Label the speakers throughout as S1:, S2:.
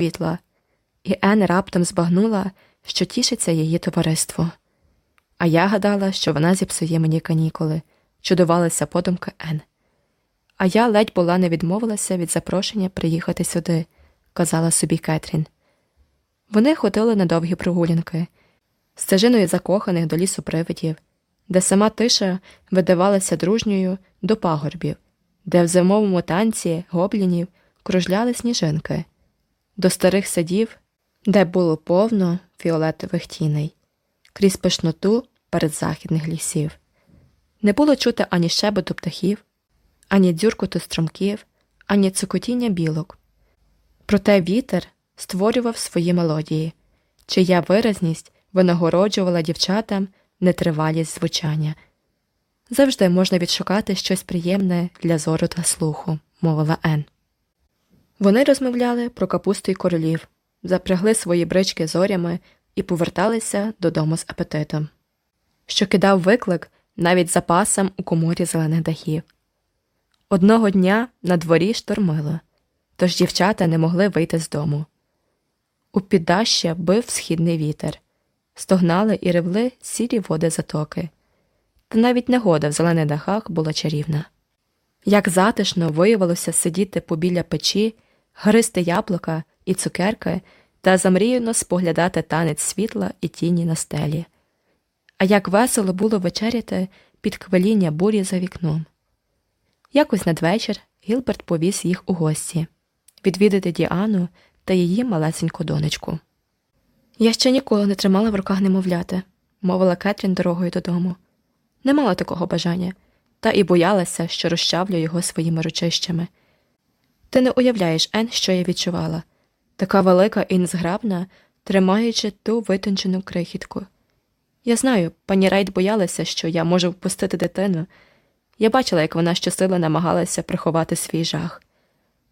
S1: розквітла, і Ен раптом збагнула, що тішиться її товариство. А я гадала, що вона зіпсує мені канікули, чудувалася подумка Ен. А я ледь була не відмовилася від запрошення приїхати сюди, казала собі Кетрін. Вони ходили на довгі прогулянки, стежиною закоханих до лісу привидів, де сама тиша видавалася дружньою до пагорбів, де в зимовому танці гоблінів кружляли сніжинки, до старих садів, де було повно фіолетових тіней, крізь пишноту передзахідних лісів. Не було чути ані щебету птахів, ані дзюркоту стромків, ані цокотіння білок. Проте вітер створював свої мелодії, чия виразність винагороджувала дівчатам нетривалість звучання. Завжди можна відшукати щось приємне для зору та слуху, мовила Ен. Вони розмовляли про капусту й королів, запрягли свої брички зорями і поверталися додому з апетитом, що кидав виклик навіть запасам у коморі зелених дахів. Одного дня на дворі штормило, тож дівчата не могли вийти з дому. У піддаща бив східний вітер, стогнали і ревли сірі води затоки, та навіть негода в зелених дахах була чарівна. Як затишно виявилося сидіти побіля печі, гристи яблука і цукерки та замріяно споглядати танець світла і тіні на стелі. А як весело було вечеряти під квеління бурі за вікном. Якось надвечір Гілберт повіз їх у гості відвідати Діану та її малесеньку донечку. Я ще ніколи не тримала в руках немовляти, мовила Кетрін дорогою додому. Не мала такого бажання, та і боялася, що розчавлю його своїми ручищами. Ти не уявляєш, Ен, що я відчувала така велика і незграбна, тримаючи ту витончену крихітку. Я знаю, пані Рейд боялася, що я можу впустити дитину. Я бачила, як вона щосили намагалася приховати свій жах,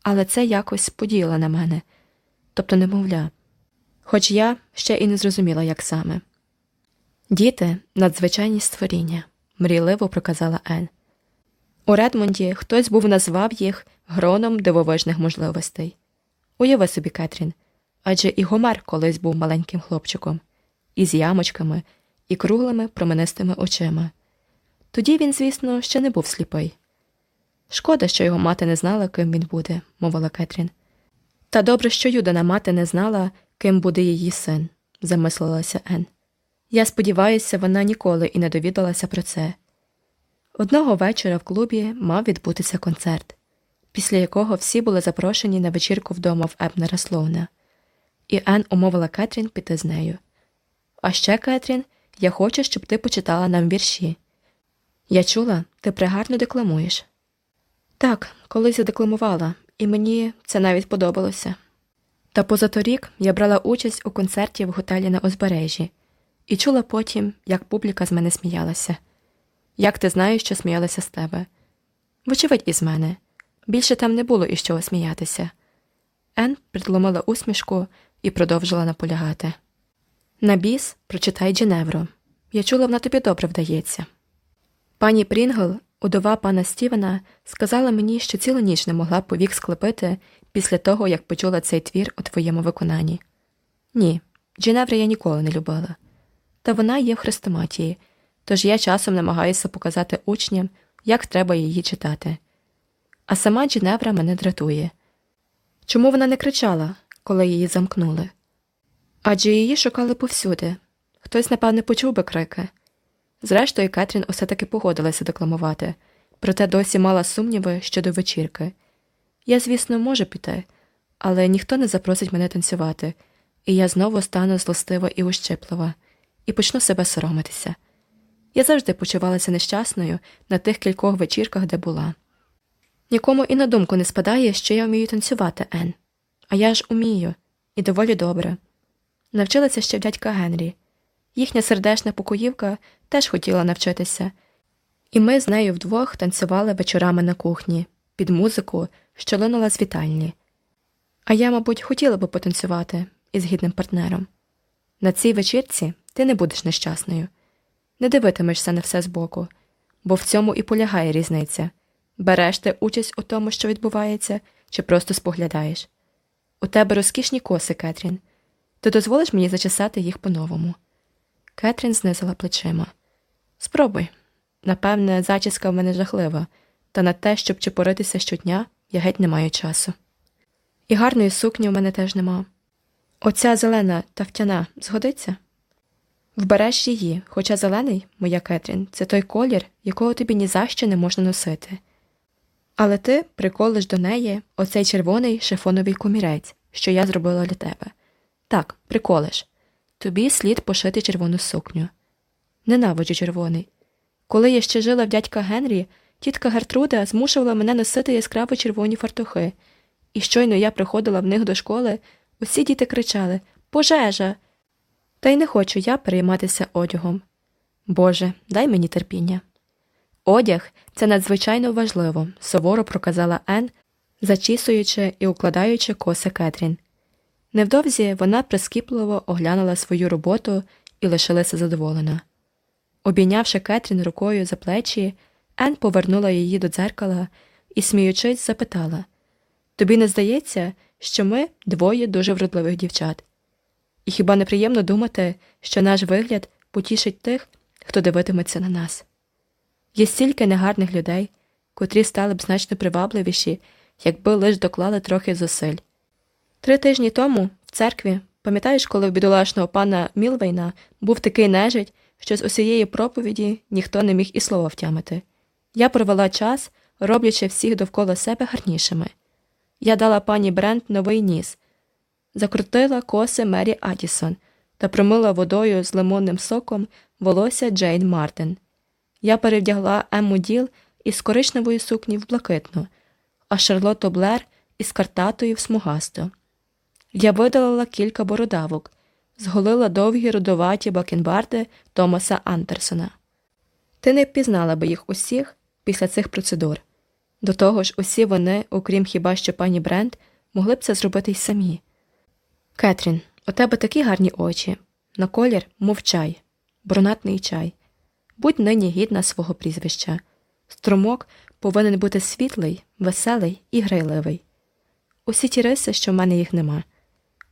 S1: але це якось подіяло на мене, тобто немовля, хоч я ще і не зрозуміла, як саме. Діти надзвичайні створіння, мрійливо проказала Ен. У Редмонді хтось був назвав їх гроном дивовижних можливостей. Уяви собі, Кетрін, адже і Гомер колись був маленьким хлопчиком, із ямочками і круглими променистими очима. Тоді він, звісно, ще не був сліпий. Шкода, що його мати не знала, ким він буде, мовила Кетрін. Та добре, що Юдана мати не знала, ким буде її син, замислилася Ен. Я сподіваюся, вона ніколи і не довідалася про це. Одного вечора в клубі мав відбутися концерт, після якого всі були запрошені на вечірку вдома в Ебнера Слоуна, і Ен умовила Кетрін піти з нею. А ще, Кетрін, я хочу, щоб ти почитала нам вірші. Я чула, ти пригарно декламуєш. Так, колись я декламувала, і мені це навіть подобалося. Та позаторік я брала участь у концерті в готелі на узбережжі і чула потім, як публіка з мене сміялася. Як ти знаєш, що сміялася з тебе? Вочевидь, із мене. Більше там не було із чого сміятися. Ен придломила усмішку і продовжила наполягати. На біс прочитай Дженевру. Я чула, вона тобі добре вдається. Пані Прінгл, удова пана Стівена, сказала мені, що цілу ніч не могла повік склепити після того, як почула цей твір у твоєму виконанні. Ні, Дженеври я ніколи не любила. Та вона є в хрестоматії, тож я часом намагаюся показати учням, як треба її читати. А сама Дженевра мене дратує. Чому вона не кричала, коли її замкнули? Адже її шукали повсюди. Хтось, напевне, почув би крики. Зрештою, Кетрін усе таки погодилася декламувати, проте досі мала сумніви щодо вечірки. Я, звісно, можу піти, але ніхто не запросить мене танцювати, і я знову стану злостива і ущиплива, і почну себе соромитися. Я завжди почувалася нещасною на тих кількох вечірках, де була. Нікому і на думку не спадає, що я вмію танцювати, Ен. А я ж умію, і доволі добре. Навчилася ще в дядька Генрі. Їхня сердешна покоївка теж хотіла навчитися, і ми з нею вдвох танцювали вечорами на кухні, під музику, що линула з вітальні. А я, мабуть, хотіла би потанцювати із гідним партнером. На цій вечірці ти не будеш нещасною, не дивитимешся на все збоку, бо в цьому і полягає різниця береш ти участь у тому, що відбувається, чи просто споглядаєш. У тебе розкішні коси, Кетрін. Ти дозволиш мені зачесати їх по-новому. Кетрін знизила плечима. Спробуй. Напевне, зачіска в мене жахлива, та на те, щоб чепоритися щодня, я геть не маю часу. І гарної сукні в мене теж нема. Оця зелена тафтяна згодиться? Вбереш її, хоча зелений, моя Кетрін, це той колір, якого тобі ні за що не можна носити. Але ти приколиш до неї оцей червоний шифоновий комірець, що я зробила для тебе. Так, приколиш. Тобі слід пошити червону сукню. Ненавиджу червоний. Коли я ще жила в дядька Генрі, тітка Гертруда змушувала мене носити яскраво червоні фартухи, і щойно я приходила в них до школи, усі діти кричали Пожежа! Та й не хочу я перейматися одягом. Боже, дай мені терпіння. Одяг це надзвичайно важливо, суворо проказала Ен, зачісуючи і укладаючи коси Кетрін. Невдовзі вона прискіпливо оглянула свою роботу і лишилася задоволена. Обійнявши Кетрін рукою за плечі, Ен повернула її до дзеркала і, сміючись, запитала Тобі не здається, що ми двоє дуже вродливих дівчат? І хіба неприємно думати, що наш вигляд потішить тих, хто дивитиметься на нас? Є стільки негарних людей, котрі стали б значно привабливіші, якби лиш доклали трохи зусиль. Три тижні тому в церкві, пам'ятаєш, коли в бідолашного пана Мілвейна був такий нежить, що з усієї проповіді ніхто не міг і слова втямити. Я провела час, роблячи всіх довкола себе гарнішими. Я дала пані Брент новий ніс, закрутила коси Мері Адісон та промила водою з лимонним соком волосся Джейн Мартин. Я перевдягла Емму Діл із коричневої сукні в блакитну, а Шарлоту Блер із картатою в смугасту. Я видалила кілька бородавок, зголила довгі рудоваті бакенбарди Томаса Андерсона. Ти не впізнала би їх усіх після цих процедур. До того ж, усі вони, окрім хіба що пані Брент, могли б це зробити й самі. Кетрін, у тебе такі гарні очі, на колір, мов чай, брунатний чай. Будь нині гідна свого прізвища. Струмок повинен бути світлий, веселий і грайливий. Усі ті риси, що в мене їх нема,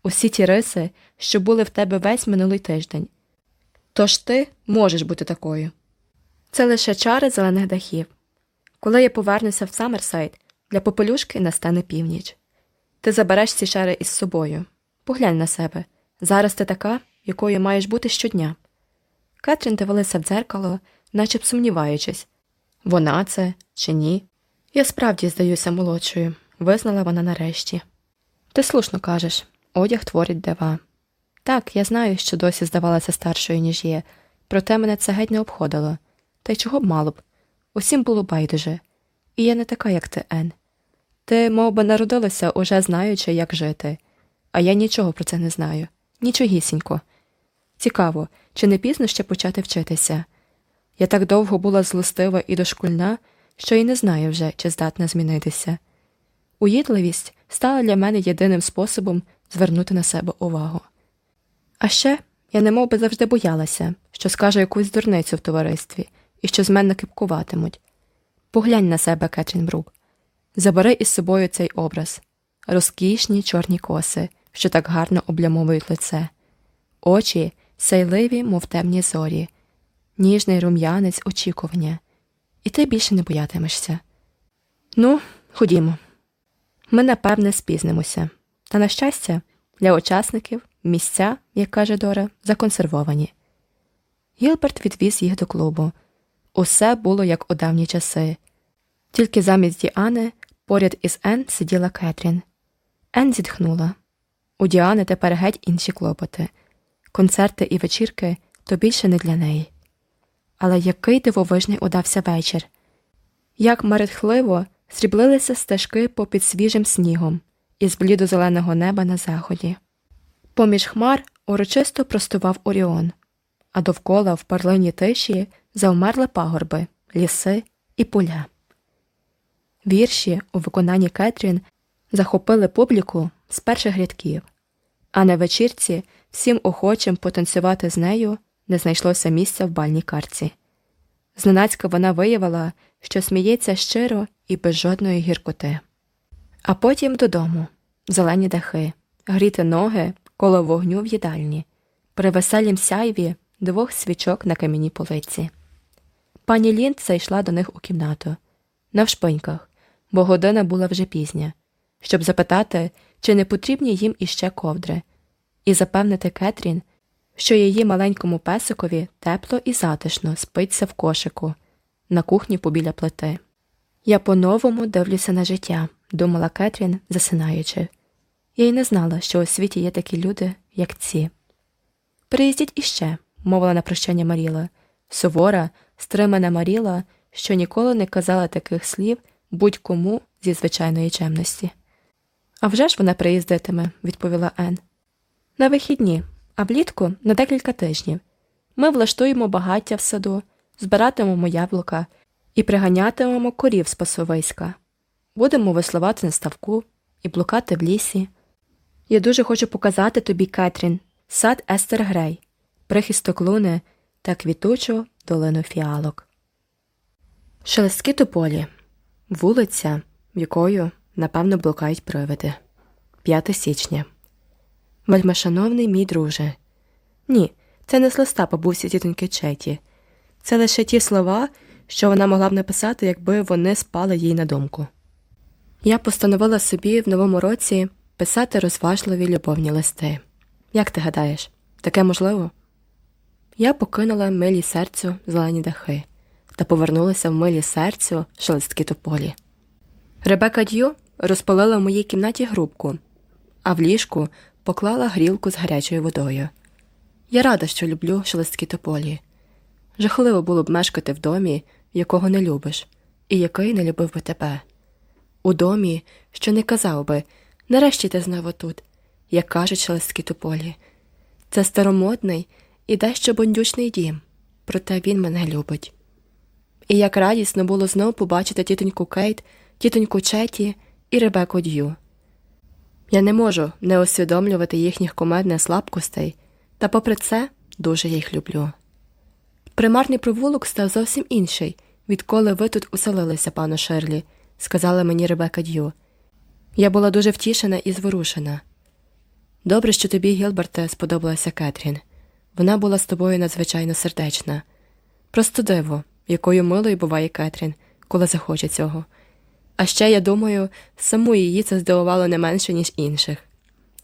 S1: усі ті риси, що були в тебе весь минулий тиждень. Тож ти можеш бути такою. Це лише чари зелених дахів. Коли я повернуся в Саммерсайд, для попелюшки настане північ. Ти забереш ці чари із собою. Поглянь на себе. Зараз ти така, якою маєш бути щодня. Кетрін дивилася в дзеркало, наче б сумніваючись вона це чи ні. Я справді здаюся молодшою, визнала вона нарешті. Ти слушно кажеш одяг творить дива. Так, я знаю, що досі здавалася старшою, ніж є, проте мене це геть не обходило. Та й чого б мало б? Усім було байдуже. І я не така, як ти, Ен. Ти, мов би, народилася, уже знаючи, як жити, а я нічого про це не знаю. Нічогісінько. Цікаво, чи не пізно ще почати вчитися? Я так довго була злостива і дошкульна, що й не знаю вже, чи здатна змінитися. Уїдливість стала для мене єдиним способом звернути на себе увагу. А ще я немов би завжди боялася, що скажу якусь дурницю в товаристві і що з мене кипкуватимуть. Поглянь на себе, Кетрін Брук. Забери із собою цей образ розкішні чорні коси, що так гарно облямовують лице, очі сяйливі, мов темні зорі, ніжний рум'янець очікування, і ти більше не боятимешся. Ну, ходімо. Ми, напевне, спізнимося, та, на щастя, для учасників місця, як каже Дора, законсервовані. Гілберт відвіз їх до клубу. Усе було як у давні часи. Тільки замість Діани поряд із Ен сиділа Кетрін. Ен зітхнула. У Діани тепер геть інші клопоти. Концерти і вечірки то більше не для неї. Але який дивовижний удався вечір. Як мерехтливо сріблилися стежки попід свіжим снігом із блідо-зеленого неба на заході. Поміж хмар урочисто простував Оріон, а довкола в парлині тиші завмерли пагорби, ліси і поля. Вірші у виконанні Кетрін захопили публіку з перших рядків, а на вечірці всім охочим потанцювати з нею не знайшлося місця в бальній карці. Зненацька вона виявила, що сміється щиро і без жодної гіркоти. А потім додому, зелені дахи, гріти ноги коло вогню в їдальні, при веселім сяйві двох свічок на кам'яній полиці. Пані Лінд зайшла до них у кімнату, навшпиньках, бо година була вже пізня, щоб запитати, чи не потрібні їм іще ковдри, і запевнити Кетрін, що її маленькому песикові тепло і затишно спиться в кошику на кухні побіля плити. Я по-новому дивлюся на життя, думала Кетрін, засинаючи. Я й не знала, що у світі є такі люди, як ці. Приїздіть іще, мовила на прощання Маріла, сувора, стримана Маріла, що ніколи не казала таких слів будь-кому зі звичайної чемності. «А вже ж вона приїздитиме, відповіла Ен. На вихідні, а влітку на декілька тижнів. Ми влаштуємо багаття в саду, збиратимемо яблука і приганятимемо корів з пасовиська. Будемо веслувати на ставку і блукати в лісі. Я дуже хочу показати тобі, Кетрін, сад Естер Грей, прихисток луни та квітучу долину фіалок. Шелестки тополі, вулиця, якою, напевно, блукають привиди. 5 січня. Вельмишановний мій друже. Ні, це не з листа бабусі тітоньки Четі. Це лише ті слова, що вона могла б написати, якби вони спали їй на думку. Я постановила собі в новому році писати розважливі любовні листи. Як ти гадаєш, таке можливо? Я покинула милі серцю зелені дахи та повернулася в милі серцю шелестки тополі. Ребека Д'ю розпалила в моїй кімнаті грубку, а в ліжку поклала грілку з гарячою водою. Я рада, що люблю шелесткі тополі. Жахливо було б мешкати в домі, якого не любиш, і який не любив би тебе. У домі, що не казав би нарешті ти знову тут, як кажуть шелесткі тополі. Це старомодний і дещо бондючний дім, проте він мене любить. І як радісно було знов побачити тітоньку Кейт, тітоньку Четі і Ребеку Д'ю. Я не можу не усвідомлювати їхніх комедних слабкостей, та, попри це, дуже їх люблю. Примарний провулок став зовсім інший, відколи ви тут уселилися, пану Шерлі, сказала мені Ребека Д'ю. Я була дуже втішена і зворушена. Добре, що тобі, Гілберте, сподобалася Кетрін. Вона була з тобою надзвичайно сердечна. Просто диво, якою милою буває Кетрін, коли захоче цього. А ще, я думаю, саму її це здивувало не менше, ніж інших.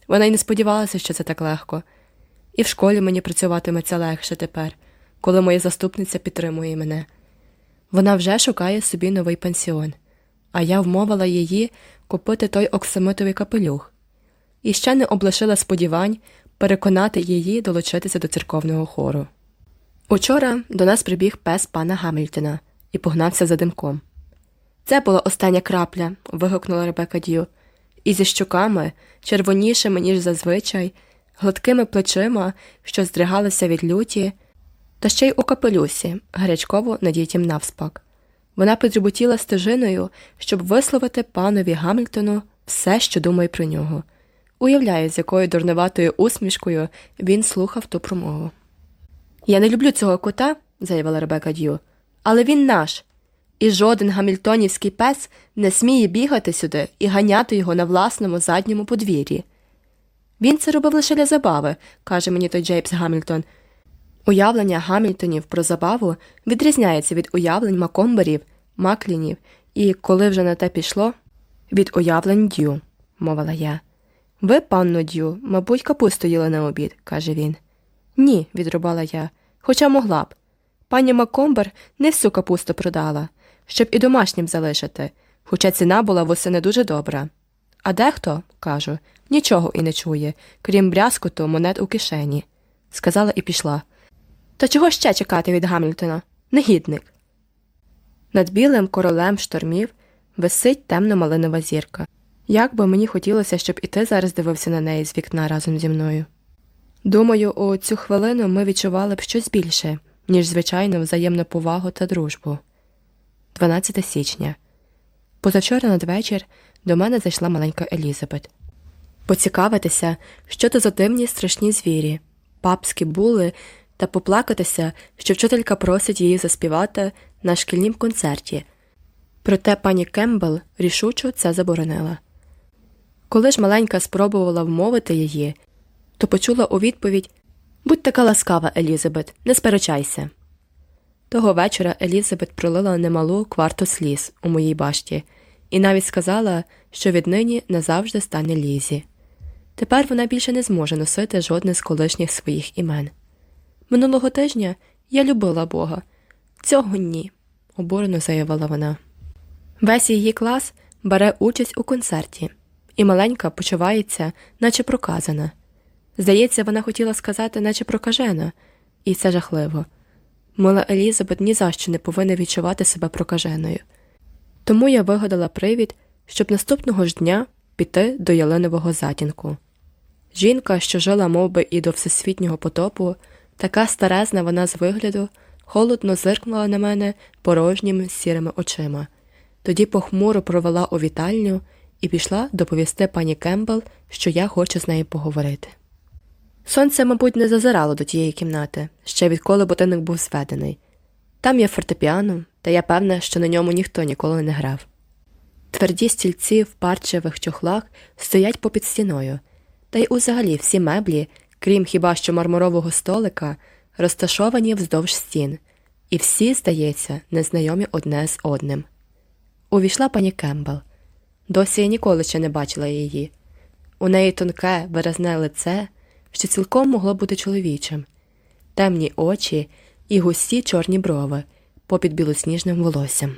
S1: Вона й не сподівалася, що це так легко, і в школі мені працюватиметься легше тепер, коли моя заступниця підтримує мене. Вона вже шукає собі новий пансіон, а я вмовила її купити той оксамитовий капелюх і ще не облишила сподівань переконати її долучитися до церковного хору. Учора до нас прибіг пес пана Гамільтона і погнався за димком. Це була остання крапля. вигукнула Ребека Дю, і зі щуками, червонішими, ніж зазвичай, гладкими плечима, що здригалися від люті, та ще й у капелюсі, гарячково надітім навспак. Вона підрюботіла стежиною, щоб висловити панові Гамільтону все, що думає про нього. Уявляє, з якою дурнуватою усмішкою він слухав ту промову. Я не люблю цього кота, заявила Ребека Д'ю, але він наш, і жоден гамільтонівський пес не сміє бігати сюди і ганяти його на власному задньому подвір'ї. Він це робив лише для забави, каже мені той Джеймс Гамільтон. Уявлення Гамільтонів про забаву відрізняється від уявлень Макомберів, Маклінів і, коли вже на те пішло, від уявлень дю, мовила я. Ви, панно Дю, мабуть, капусту їли на обід, каже він. Ні, відрубала я, хоча могла б. Пані Макомбер не всю капусту продала, щоб і домашнім залишити, хоча ціна була восени дуже добра. А дехто, кажу, нічого і не чує, крім брязкоту монет у кишені, сказала і пішла. Та чого ще чекати від Гамільтона? Негідник. Над білим королем штормів висить темно малинова зірка. Як би мені хотілося, щоб і ти зараз дивився на неї з вікна разом зі мною. Думаю, у цю хвилину ми відчували б щось більше, ніж звичайно взаємну повагу та дружбу. 12 січня. Позавчора надвечір до мене зайшла маленька Елізабет. Поцікавитися, що то за дивні страшні звірі, папські були, та поплакатися, що вчителька просить її заспівати на шкільнім концерті. Проте пані Кембл рішучо це заборонила. Коли ж маленька спробувала вмовити її, то почула у відповідь Будь така ласкава, Елізабет, не сперечайся. Того вечора Елізабет пролила немалу кварту сліз у моїй башті і навіть сказала, що віднині назавжди стане лізі. Тепер вона більше не зможе носити жодне з колишніх своїх імен. Минулого тижня я любила Бога. Цього ні, обурено заявила вона. Весь її клас бере участь у концерті, і маленька почувається, наче проказана. Здається, вона хотіла сказати, наче прокажена, і це жахливо. Мила Елізабет ні за що не повинна відчувати себе прокаженою. Тому я вигадала привід, щоб наступного ж дня піти до ялинового затінку. Жінка, що жила мов би, і до всесвітнього потопу, така старезна вона з вигляду, холодно зиркнула на мене порожніми сірими очима, тоді похмуро провела у вітальню і пішла доповісти пані Кембл, що я хочу з нею поговорити. Сонце, мабуть, не зазирало до тієї кімнати, ще відколи будинок був зведений. Там є фортепіано, та я певна, що на ньому ніхто ніколи не грав. Тверді стільці в парчевих чохлах стоять попід стіною, та й узагалі всі меблі, крім хіба що мармурового столика, розташовані вздовж стін, і всі, здається, незнайомі одне з одним. Увійшла пані Кембл. Досі я ніколи ще не бачила її. У неї тонке, виразне лице, що цілком могло бути чоловічим, темні очі і густі чорні брови попід білосніжним волоссям.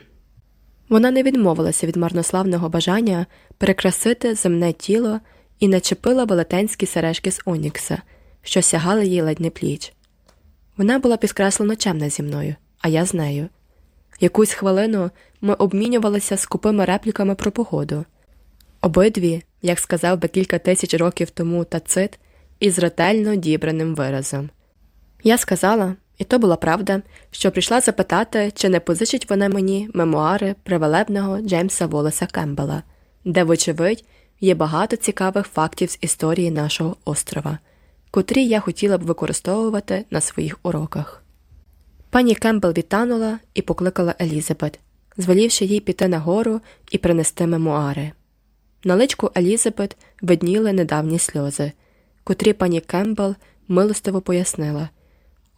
S1: Вона не відмовилася від марнославного бажання перекрасити земне тіло і начепила велетенські сережки з Онікса, що сягали їй ледь не пліч. Вона була підкреслено чемна зі мною, а я з нею. Якусь хвилину ми обмінювалися скупими репліками про погоду. Обидві, як сказав би кілька тисяч років тому тацит, із ретельно дібраним виразом. Я сказала, і то була правда, що прийшла запитати, чи не позичить вона мені мемуари привелебного Джеймса Волеса Кембела, де, вочевидь, є багато цікавих фактів з історії нашого острова, котрі я хотіла б використовувати на своїх уроках. Пані Кембл вітанула і покликала Елізабет, звелівши їй піти нагору і принести мемуари. На личку Елізабет видніли недавні сльози, котрі пані Кембл милостиво пояснила.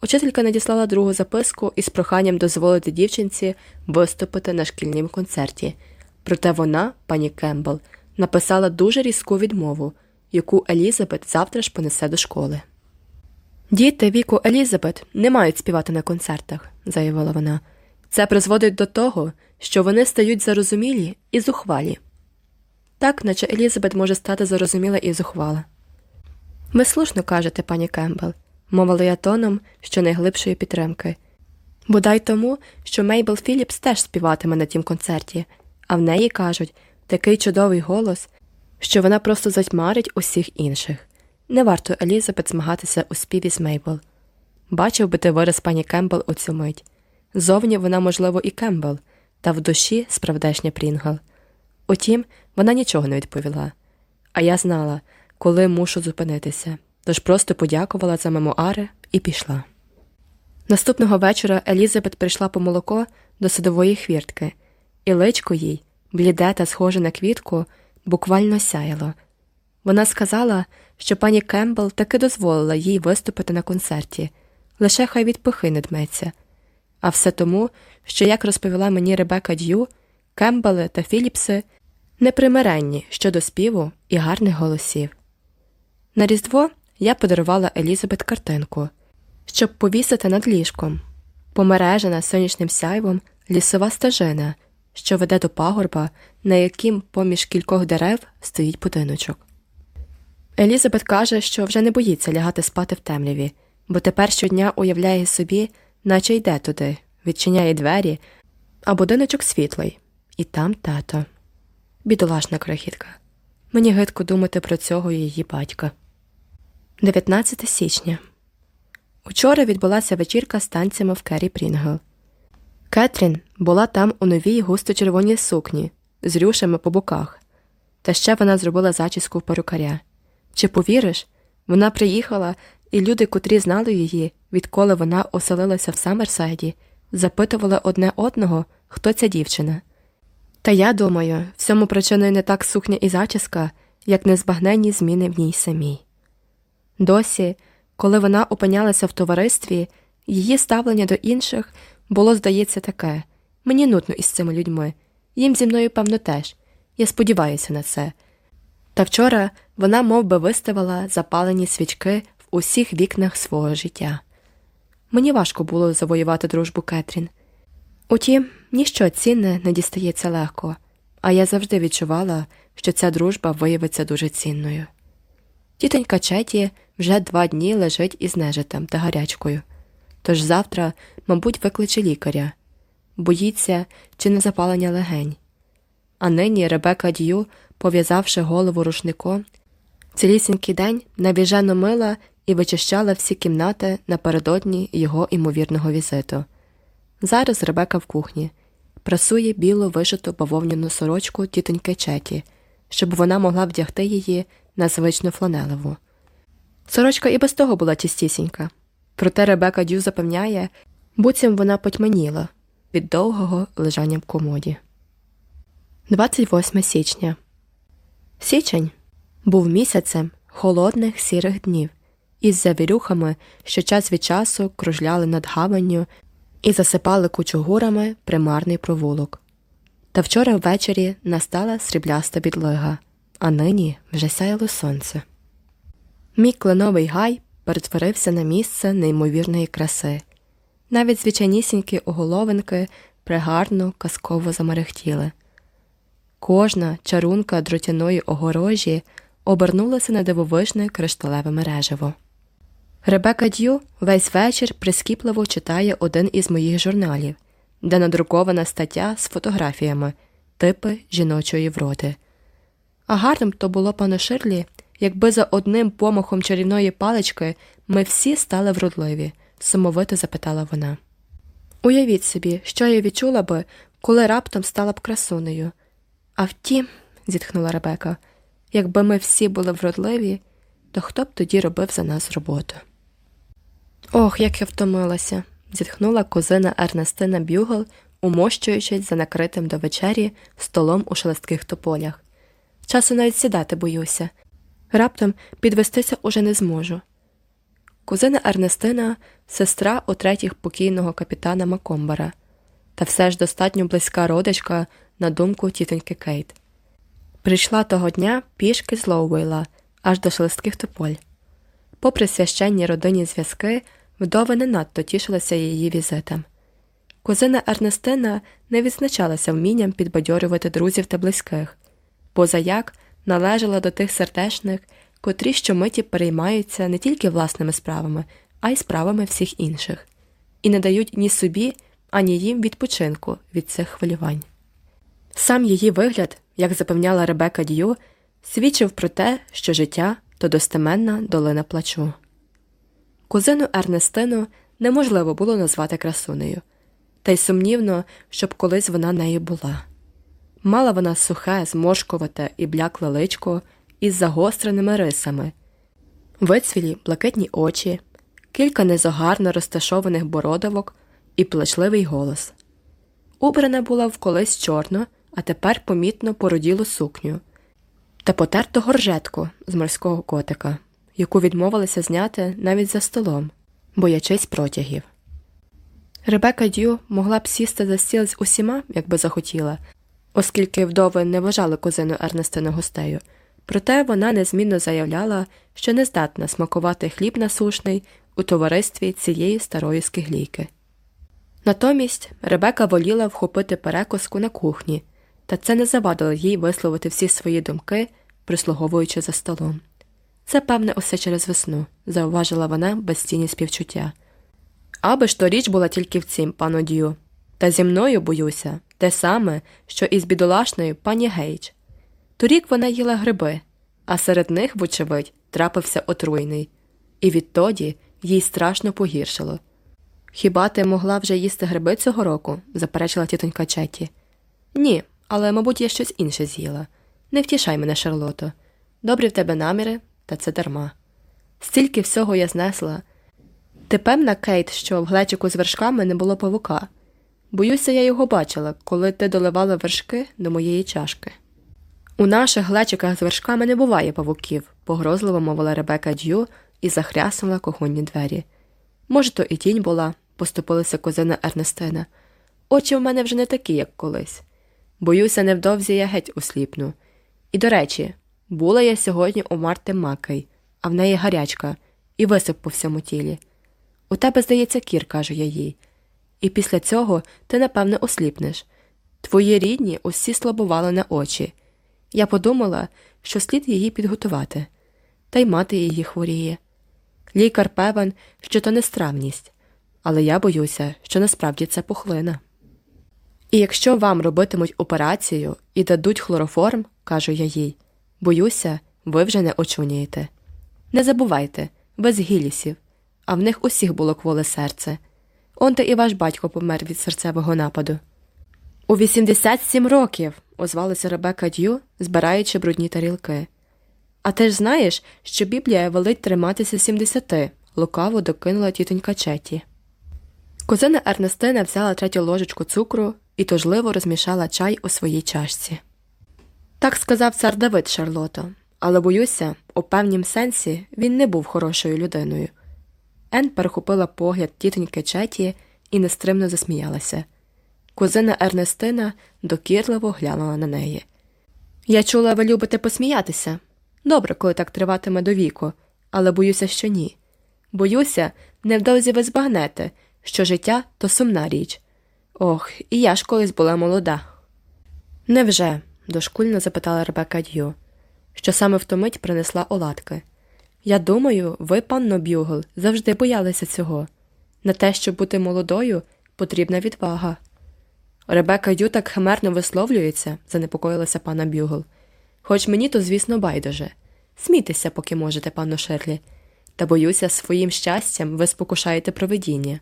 S1: Учителька надіслала другу записку із проханням дозволити дівчинці виступити на шкільнім концерті, проте вона, пані Кембл, написала дуже різку відмову, яку Елізабет завтра ж понесе до школи. Діти віку Елізабет не мають співати на концертах, заявила вона. Це призводить до того, що вони стають зарозумілі і зухвалі. Так, наче Елізабет може стати зарозуміла і зухвала. Ви слушно кажете, пані Кембл, мовила я тоном щонайглибшої підтримки. Бодай тому, що Мейбл Філіпс теж співатиме на тім концерті, а в неї кажуть такий чудовий голос, що вона просто затьмарить усіх інших. Не варто Елізабет змагатися у співі з Мейбл. Бачив би ти вираз пані Кембл у цю мить. Зовні вона, можливо, і Кембл, та в душі справдешня Прінгл. Утім, вона нічого не відповіла. А я знала, коли мушу зупинитися, тож просто подякувала за мемуари і пішла. Наступного вечора Елізабет прийшла по молоко до садової хвіртки, і личко їй, бліде та схоже на квітку, буквально сяяло. Вона сказала, що пані Кембл таки дозволила їй виступити на концерті, лише хай від пихи не дметься. А все тому, що, як розповіла мені Ребека Д'ю, Кембели та Філіпси непримиренні щодо співу і гарних голосів. На Різдво я подарувала Елізабет картинку, щоб повісити над ліжком, помережена сонячним сяйвом лісова стежина, що веде до пагорба, на яким поміж кількох дерев стоїть будиночок. Елізабет каже, що вже не боїться лягати спати в темряві, бо тепер щодня уявляє собі, наче йде туди, відчиняє двері, а будиночок світлий, і там тато. Бідолашна крихітка. Мені гидко думати про цього її батька. 19 січня. Учора відбулася вечірка з танцями в Керрі Прінгл. Кетрін була там у новій густо червоній сукні з рюшами по боках, та ще вона зробила зачіску в перукаря. Чи повіриш, вона приїхала, і люди, котрі знали її, відколи вона оселилася в Саммерсайді, запитували одне одного, хто ця дівчина. Та я думаю, всьому причиною не так сукня і зачіска, як незбагненні зміни в ній самій. Досі, коли вона опинялася в товаристві, її ставлення до інших було, здається, таке мені нудно із цими людьми, їм зі мною, певно, теж. Я сподіваюся на це. Та вчора вона мов би, виставила запалені свічки в усіх вікнах свого життя. Мені важко було завоювати дружбу Кетрін. Утім, ніщо цінне не дістається легко, а я завжди відчувала, що ця дружба виявиться дуже цінною. Тітонька Четі вже два дні лежить із нежитом та гарячкою, тож завтра, мабуть, викличе лікаря, боїться чи не запалення легень. А нині Ребека Д'ю, пов'язавши голову рушником, цілісінький день навіжено мила і вичищала всі кімнати напередодні його імовірного візиту. Зараз Ребека в кухні прасує білу вишиту бавовняну сорочку тітоньки Четі, щоб вона могла вдягти її на звичну фланелеву. Сорочка і без того була чистісінька, проте Ребека Дю запевняє, буцім вона потьманіла від довгого лежання в комоді. 28 січня Січень був місяцем холодних сірих днів із завірюхами, що час від часу кружляли над гаванню і засипали кучугурами примарний провулок. Та вчора ввечері настала срібляста бідлига, а нині вже сяяло сонце. Мій кленовий гай перетворився на місце неймовірної краси. Навіть звичайнісінькі оголовинки пригарно казково замерехтіли. Кожна чарунка дротяної огорожі обернулася на дивовижне кришталеве мережево. Ребека Д'ю весь вечір прискіпливо читає один із моїх журналів, де надрукована стаття з фотографіями, типи жіночої вроди. А гарним то було пане Ширлі, якби за одним помахом чарівної палички ми всі стали вродливі, сумовито запитала вона. Уявіть собі, що я відчула би, коли раптом стала б красунею. А втім, зітхнула Ребека, якби ми всі були вродливі, то хто б тоді робив за нас роботу? Ох, як я втомилася, зітхнула кузина Ернестина Бюгел, умощуючись за накритим до вечері столом у шелестких тополях. Часу навіть сідати боюся. Раптом підвестися уже не зможу. Кузина Ернестина сестра утретіх покійного капітана Макомбара, та все ж достатньо близька родичка на думку тітоньки Кейт. Прийшла того дня пішки з Лоувейла аж до шелестких тополь. Попри священні родинні зв'язки, вдова не надто тішилася її візитам. Кузина Ернестина не відзначалася вмінням підбадьорювати друзів та близьких, позаяк належала до тих сердешних, котрі щомиті переймаються не тільки власними справами, а й справами всіх інших, і не дають ні собі, ані їм відпочинку від цих хвилювань. Сам її вигляд, як запевняла Ребека Д'ю, свідчив про те, що життя то достеменна долина плачу. Кузину Ернестину неможливо було назвати красунею, та й сумнівно, щоб колись вона нею була. Мала вона сухе, зморшкувате і блякле личко із загостреними рисами, вицвілі блакитні очі, кілька незогарно розташованих бородавок і плачливий голос. Убрана була в колись чорно, а тепер помітно породілу сукню та потерту горжетку з морського котика, яку відмовилися зняти навіть за столом, боячись протягів. Ребека Дю могла б сісти за стіл з усіма, якби захотіла, оскільки вдови не вважали кузину Ернестину гостею, проте вона незмінно заявляла, що не здатна смакувати хліб насушний у товаристві цієї старої скиглійки. Натомість Ребека воліла вхопити перекуску на кухні та це не завадило їй висловити всі свої думки, прислуговуючи за столом. Це, певне, усе через весну, зауважила вона без тіні співчуття. Аби ж то річ була тільки в цім, пану Дю. Та зі мною боюся те саме, що і з бідолашною пані Гейдж. Торік вона їла гриби, а серед них, вочевидь, трапився отруйний, і відтоді їй страшно погіршило. Хіба ти могла вже їсти гриби цього року? заперечила тітонька Четі. Ні, але, мабуть, я щось інше з'їла. Не втішай мене, Шарлото. Добрі в тебе наміри, та це дарма. Стільки всього я знесла. Ти певна, Кейт, що в глечику з вершками не було павука. Боюся, я його бачила, коли ти доливала вершки до моєї чашки. У наших глечиках з вершками не буває павуків, погрозливо мовила Ребека Д'ю і захряснула кухонні двері. Може, то і тінь була, поступилася козина Ернестина. Очі в мене вже не такі, як колись. Боюся, невдовзі я геть осліпну. І, до речі, була я сьогодні у Марти Макей, а в неї гарячка, і висип по всьому тілі. У тебе, здається, кір, кажу я їй. І після цього ти, напевне, осліпнеш. Твої рідні усі слабували на очі. Я подумала, що слід її підготувати, та й мати її хворіє. Лікар певен, що то нестравність, але я боюся, що насправді це пухлина. І якщо вам робитимуть операцію і дадуть хлороформ, кажу я їй, боюся, ви вже не очуняєте. Не забувайте, без гілісів, а в них усіх було кволе серце. Он то і ваш батько помер від серцевого нападу. У 87 років, озвалася Ребека Д'ю, збираючи брудні тарілки. А ти ж знаєш, що Біблія велить триматися 70, лукаво докинула тітонька Четі. Кузина Ернестина взяла третю ложечку цукру і тужливо розмішала чай у своїй чашці. Так сказав цар Давид Шарлото, але боюся, у певнім сенсі він не був хорошою людиною. Ен перехопила погляд тітоньки Четі і нестримно засміялася. Кузина Ернестина докірливо глянула на неї. Я чула, ви любите посміятися. Добре, коли так триватиме до віку, але боюся, що ні. Боюся, невдовзі ви збагнете, що життя то сумна річ. Ох, і я ж колись була молода. Невже? дошкульно запитала Ребека Д'ю, що саме в ту мить принесла оладки. Я думаю, ви, панно Бюгл, завжди боялися цього. На те, щоб бути молодою, потрібна відвага. Ребека Д'ю так химерно висловлюється, занепокоїлася пана Бюгл. Хоч мені то, звісно, байдуже. Смійтеся, поки можете, панно Шерлі, та боюся, своїм щастям ви спокушаєте провидіння.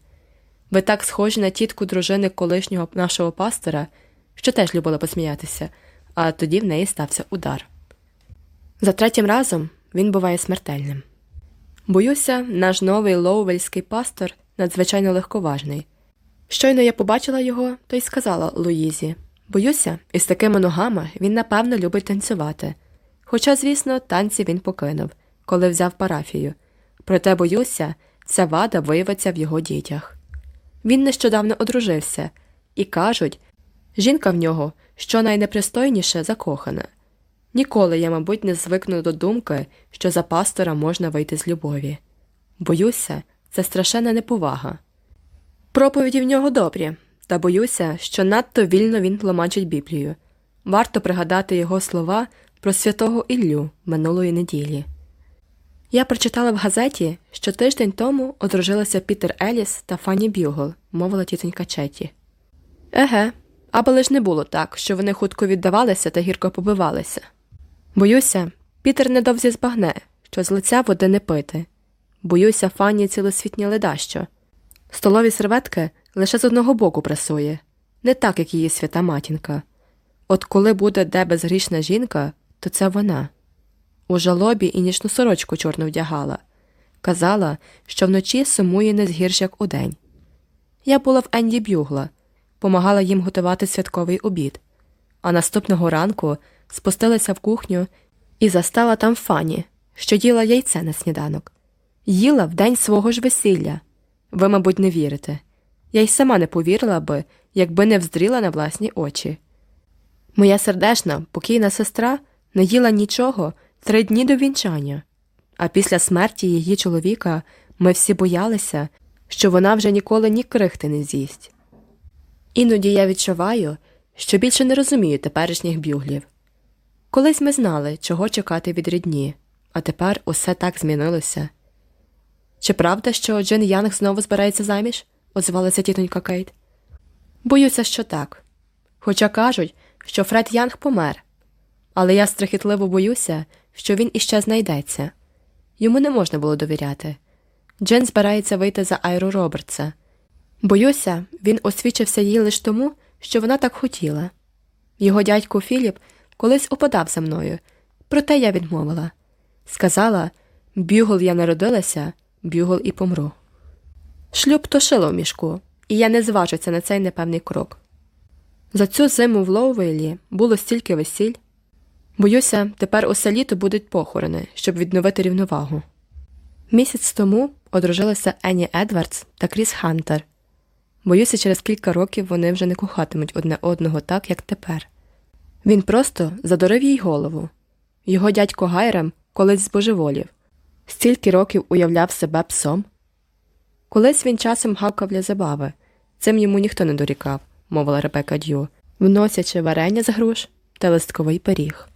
S1: Ви так схожі на тітку дружини колишнього нашого пастора, що теж любила посміятися, а тоді в неї стався удар. За третім разом він буває смертельним. Боюся, наш новий лоувельський пастор надзвичайно легковажний. Щойно я побачила його, то й сказала Луїзі боюся, із такими ногами він напевно любить танцювати. Хоча, звісно, танці він покинув, коли взяв парафію. Проте, боюся, ця вада виявиться в його дітях. Він нещодавно одружився, і кажуть, жінка в нього що найнепристойніше закохана. Ніколи я, мабуть, не звикну до думки, що за пастора можна вийти з любові. Боюся, це страшенна неповага. Проповіді в нього добрі, та боюся, що надто вільно він тлумачить Біблію. Варто пригадати його слова про святого Іллю минулої неділі. Я прочитала в газеті, що тиждень тому одружилися Пітер Еліс та Фанні Бюгл, мовила тітонька Четі. Еге, аби лиш не було так, що вони хутко віддавалися та гірко побивалися. Боюся, Пітер недовзі збагне, що з лиця води не пити. Боюся, Фанні цілосвітня ледащо. Столові серветки лише з одного боку прасує, не так, як її свята матінка. От коли буде де безгрішна жінка, то це вона. У жалобі і нічну сорочку чорну вдягала. Казала, що вночі сумує не згірш, як удень. Я була в Енді Бюгла, помагала їм готувати святковий обід, а наступного ранку спустилася в кухню і застала там фані, що їла яйце на сніданок. Їла в день свого ж весілля. Ви, мабуть, не вірите. Я й сама не повірила би, якби не вздріла на власні очі. Моя сердешна, покійна сестра не їла нічого три дні до вінчання, а після смерті її чоловіка ми всі боялися, що вона вже ніколи ні крихти не з'їсть. Іноді я відчуваю, що більше не розумію теперішніх бюглів. Колись ми знали, чого чекати від рідні, а тепер усе так змінилося. Чи правда, що Джин Янг знову збирається заміж? озвалася тітонька Кейт. Боюся, що так. Хоча кажуть, що Фред Янг помер, але я страхітливо боюся, що він іще знайдеться. Йому не можна було довіряти. Джен збирається вийти за Айру Робертса. Боюся, він освічився їй лише тому, що вона так хотіла. Його дядько Філіп колись упадав за мною, проте я відмовила. Сказала Бюгл я народилася, бюгл і помру. Шлюб то шило в мішку, і я не зважуся на цей непевний крок. За цю зиму в Лоувейлі було стільки весіль. Боюся, тепер усе літо будуть похорони, щоб відновити рівновагу. Місяць тому одружилися Енні Едвардс та Кріс Хантер. Боюся, через кілька років вони вже не кохатимуть одне одного так, як тепер. Він просто задурив їй голову. Його дядько Гайрем колись збожеволів, стільки років уявляв себе псом. Колись він часом гавкав для забави, цим йому ніхто не дорікав, мовила Ребека Дью, вносячи варення з груш та листковий пиріг.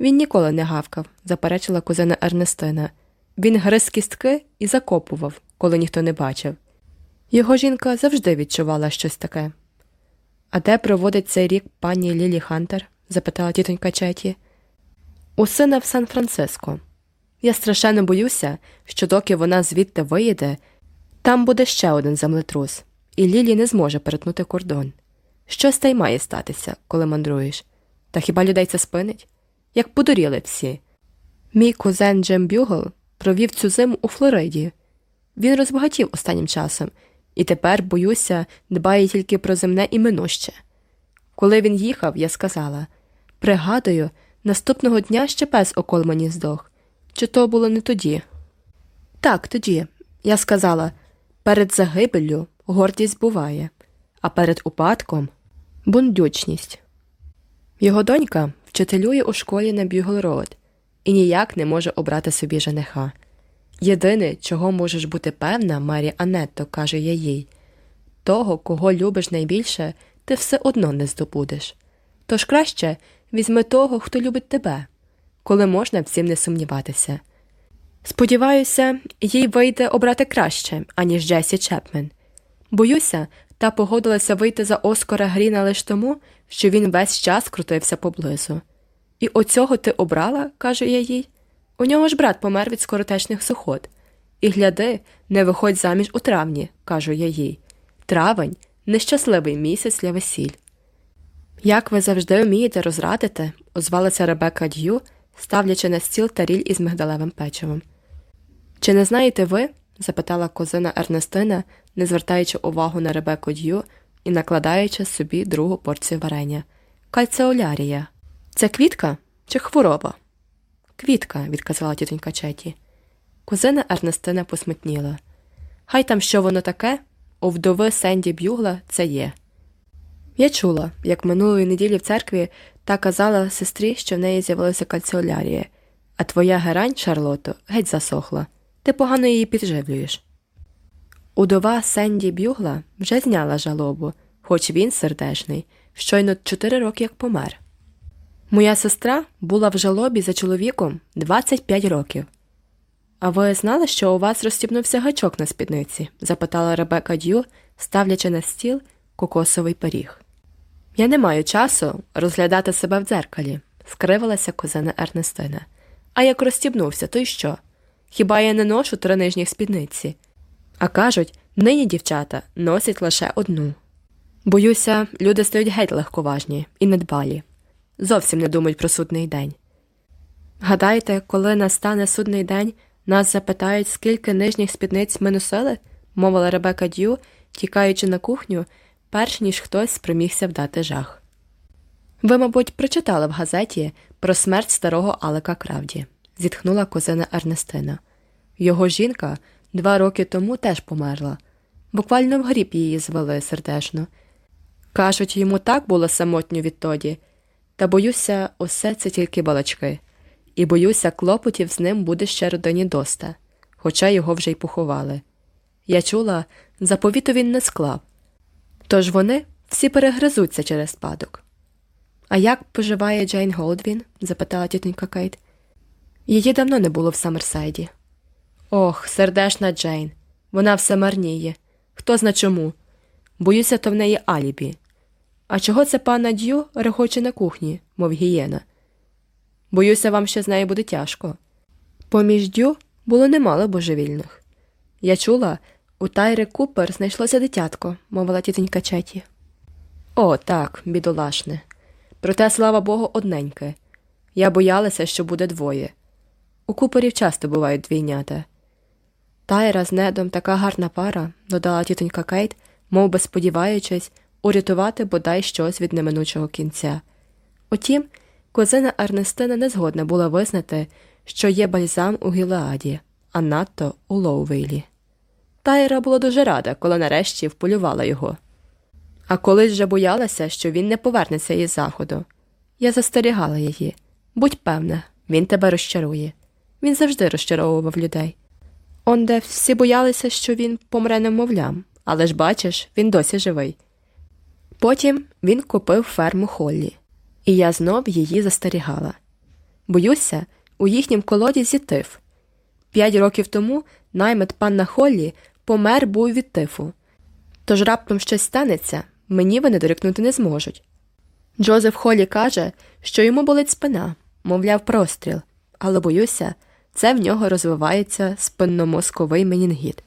S1: Він ніколи не гавкав, заперечила кузина Ернестина. Він гриз кістки і закопував, коли ніхто не бачив. Його жінка завжди відчувала щось таке. А де проводить цей рік пані Лілі Хантер? запитала тітонька Четі. У сина в Сан Франциско. Я страшенно боюся, що доки вона звідти виїде, там буде ще один землетрус, і Лілі не зможе перетнути кордон. Щось та й має статися, коли мандруєш. Та хіба людей це спинить? Як подуріли всі. Мій кузен Джем Бюгл провів цю зиму у Флориді. Він розбагатів останнім часом і тепер, боюся, дбає тільки про земне і минуще. Коли він їхав, я сказала пригадую, наступного дня ще пес у Колмані здох. Чи то було не тоді? Так, тоді. Я сказала перед загибеллю гордість буває, а перед упадком бундючність. Його донька вчителює у школі на Бюгл-Роуд і ніяк не може обрати собі жениха. Єдине, чого можеш бути певна, Марі Анетто, каже я їй того, кого любиш найбільше, ти все одно не здобудеш. Тож краще візьми того, хто любить тебе, коли можна всім не сумніватися. Сподіваюся, їй вийде обрати краще, аніж Джесі Чепмен. Боюся, та погодилася вийти за Оскара Гріна лише тому, що він весь час крутився поблизу. І оцього ти обрала, кажу я їй. У нього ж брат помер від скоротечних сухот. І гляди, не виходь заміж у травні, кажу я їй. Травень нещасливий місяць для весіль. Як ви завжди вмієте розрадити, озвалася Ребека Д'ю, ставлячи на стіл таріль із мигдалевим печивом. Чи не знаєте ви? запитала козина Ернестина, не звертаючи увагу на Ребеку Д'ю і накладаючи собі другу порцію варення. Кальцеолярія. Це квітка чи хвороба? Квітка, відказала тітонька Четі. Кузина Ернестина посмітніла. Хай там що воно таке, у вдови Сенді Б'югла це є. Я чула, як минулої неділі в церкві та казала сестрі, що в неї з'явилася кальціолярія, а твоя герань, Шарлото, геть засохла. Ти погано її підживлюєш. Удова Сенді Б'югла вже зняла жалобу, хоч він сердешний, щойно чотири роки як помер. Моя сестра була в жалобі за чоловіком 25 років. А ви знали, що у вас розстібнувся гачок на спідниці? запитала Ребека Д'ю, ставлячи на стіл кокосовий пиріг. Я не маю часу розглядати себе в дзеркалі, скривилася козина Ернестина. А як розстібнувся, то й що? Хіба я не ношу три нижніх спідниці? А кажуть, нині дівчата носять лише одну. Боюся, люди стають геть легковажні і недбалі зовсім не думають про судний день. Гадаєте, коли настане судний день, нас запитають, скільки нижніх спідниць ми носили? мовила Ребека Д'ю, тікаючи на кухню, перш ніж хтось спромігся вдати жах. Ви, мабуть, прочитали в газеті про смерть старого Алека Кравді, зітхнула козина Ернестина. Його жінка два роки тому теж померла, буквально в гріб її звели сердечно. Кажуть, йому так було самотньо відтоді, та боюся, усе це тільки балачки, і боюся, клопотів з ним буде ще родині доста, хоча його вже й поховали. Я чула, заповіту він не склав. Тож вони всі перегризуться через спадок. А як поживає Джейн Голдвін? запитала тітонька Кейт. Її давно не було в Саммерсайді. Ох, сердешна Джейн, вона все марніє. Хто зна чому? Боюся, то в неї алібі. А чого це пана Д'ю регоче на кухні, мов гієна? Боюся, вам ще з нею буде тяжко. Поміж Д'ю було немало божевільних. Я чула, у Тайри Купер знайшлося дитятко, мовила тітонька Четі. О, так, бідолашне. Проте, слава Богу, одненьке. Я боялася, що буде двоє. У куперів часто бувають двійнята. Тайра з недом така гарна пара, додала тітонька Кейт, мов би сподіваючись, урятувати бодай щось від неминучого кінця. Утім, Козина Ернестина не згодна була визнати, що є бальзам у Гілеаді, а надто у Лоувейлі. Тайра була дуже рада, коли нарешті вполювала його. А колись вже боялася, що він не повернеться із заходу. Я застерігала її. Будь певна, він тебе розчарує. Він завжди розчаровував людей. Онде всі боялися, що він помре немовлям, але ж бачиш, він досі живий. Потім він купив ферму Холлі, і я знов її застерігала. Боюся, у їхнім колодязі тиф. П'ять років тому наймет панна Холлі помер був від тифу. Тож раптом щось станеться, мені вони дорікнути не зможуть. Джозеф Холлі каже, що йому болить спина, мовляв, простріл, але боюся, це в нього розвивається спинномозковий менінгіт.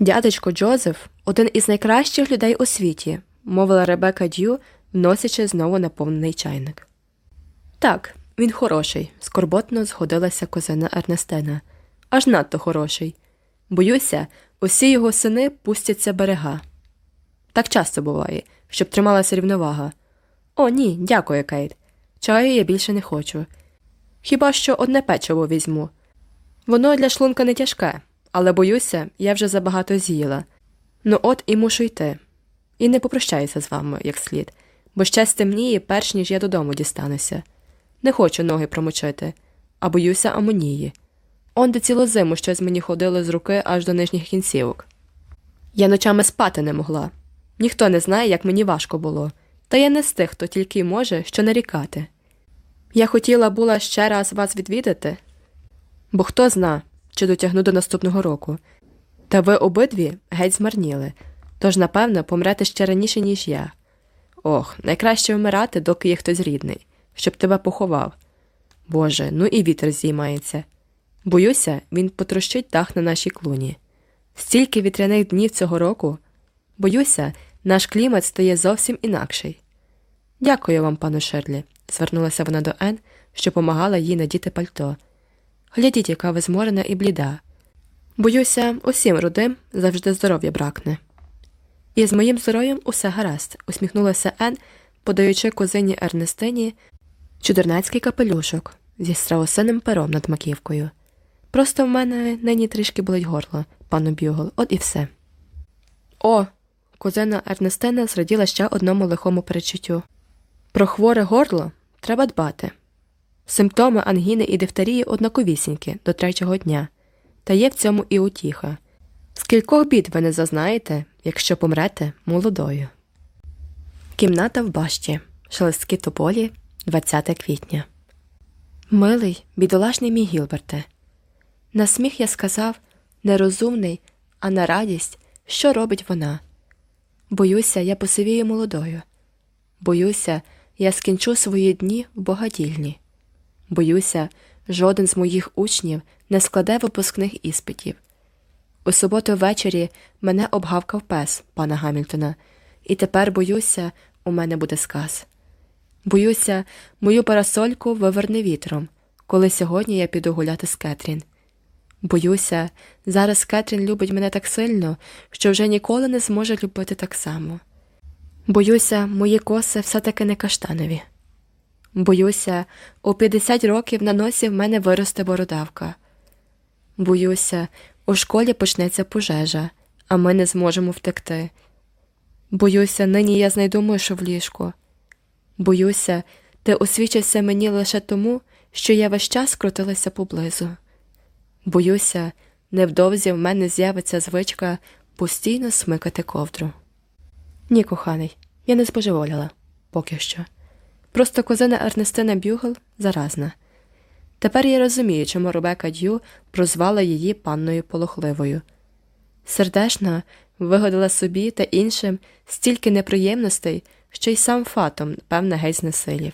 S1: Дядечко Джозеф один із найкращих людей у світі, мовила Ребека Дю, вносячи знову наповнений чайник. Так, він хороший, скорботно згодилася козина Ернестена. Аж надто хороший. Боюся, усі його сини пустяться берега. Так часто буває, щоб трималася рівновага. О, ні, дякую, Кейт. Чаю я більше не хочу. Хіба що одне печиво візьму. Воно для шлунка не тяжке, але боюся, я вже забагато з'їла. Ну от і мушу йти. І не попрощаюся з вами, як слід, бо ще стемніє, перш ніж я додому дістануся. Не хочу ноги промочити, а боюся амонії. Онде цілу зиму щось мені ходило з руки аж до нижніх кінцівок. Я ночами спати не могла. Ніхто не знає, як мені важко було, та я не з тих, хто тільки може, що нарікати. Я хотіла була ще раз вас відвідати, бо хто зна, чи дотягну до наступного року. Та ви обидві геть змарніли, тож, напевно, помрете ще раніше, ніж я. Ох, найкраще вмирати, доки є хтось рідний, щоб тебе поховав. Боже, ну і вітер зіймається. Боюся, він потрощить дах на нашій клуні. Стільки вітряних днів цього року. Боюся, наш клімат стає зовсім інакший. Дякую вам, пану Шерлі, звернулася вона до Ен, що помагала їй надіти пальто. Глядіть, яка ви зморена і бліда. Боюся, усім рудим завжди здоров'я бракне. І з моїм здоров'ям усе гаразд, усміхнулася Ен, подаючи кузині Ернестині чудернацький капелюшок зі страусиним пером над маківкою. Просто в мене нині трішки болить горло, пану Бюгл, от і все. О, кузина Ернестина зраділа ще одному лихому перечуттю. Про хворе горло треба дбати. Симптоми ангіни і дифтерії однаковісінькі до третього дня, та є в цьому і утіха. Скількох бід ви не зазнаєте, якщо помрете молодою. Кімната в башті. Шелестки тополі, 20 квітня. Милий, бідолашний мій Гілберте. На сміх я сказав нерозумний, а на радість, що робить вона. Боюся, я посивію молодою. Боюся, я скінчу свої дні в богадільні. Боюся, жоден з моїх учнів не складе випускних іспитів. У суботу ввечері мене обгавкав пес, пана Гамільтона, і тепер, боюся, у мене буде сказ. Боюся, мою парасольку виверне вітром, коли сьогодні я піду гуляти з Кетрін. Боюся, зараз Кетрін любить мене так сильно, що вже ніколи не зможе любити так само. Боюся, мої коси все таки не каштанові. Боюся, у 50 років на носі в мене виросте бородавка. Боюся, у школі почнеться пожежа, а ми не зможемо втекти. Боюся, нині я знайду мишу в ліжку. Боюся, ти освічився мені лише тому, що я весь час крутилася поблизу. Боюся, невдовзі в мене з'явиться звичка постійно смикати ковдру. Ні, коханий, я не збожеволіла поки що. Просто кузина Ернестина Бюгл заразна. Тепер я розумію, чому Ребека Дю прозвала її панною полохливою. Сердешна вигадала собі та іншим стільки неприємностей, що й сам фатом, певне, геть знесилів.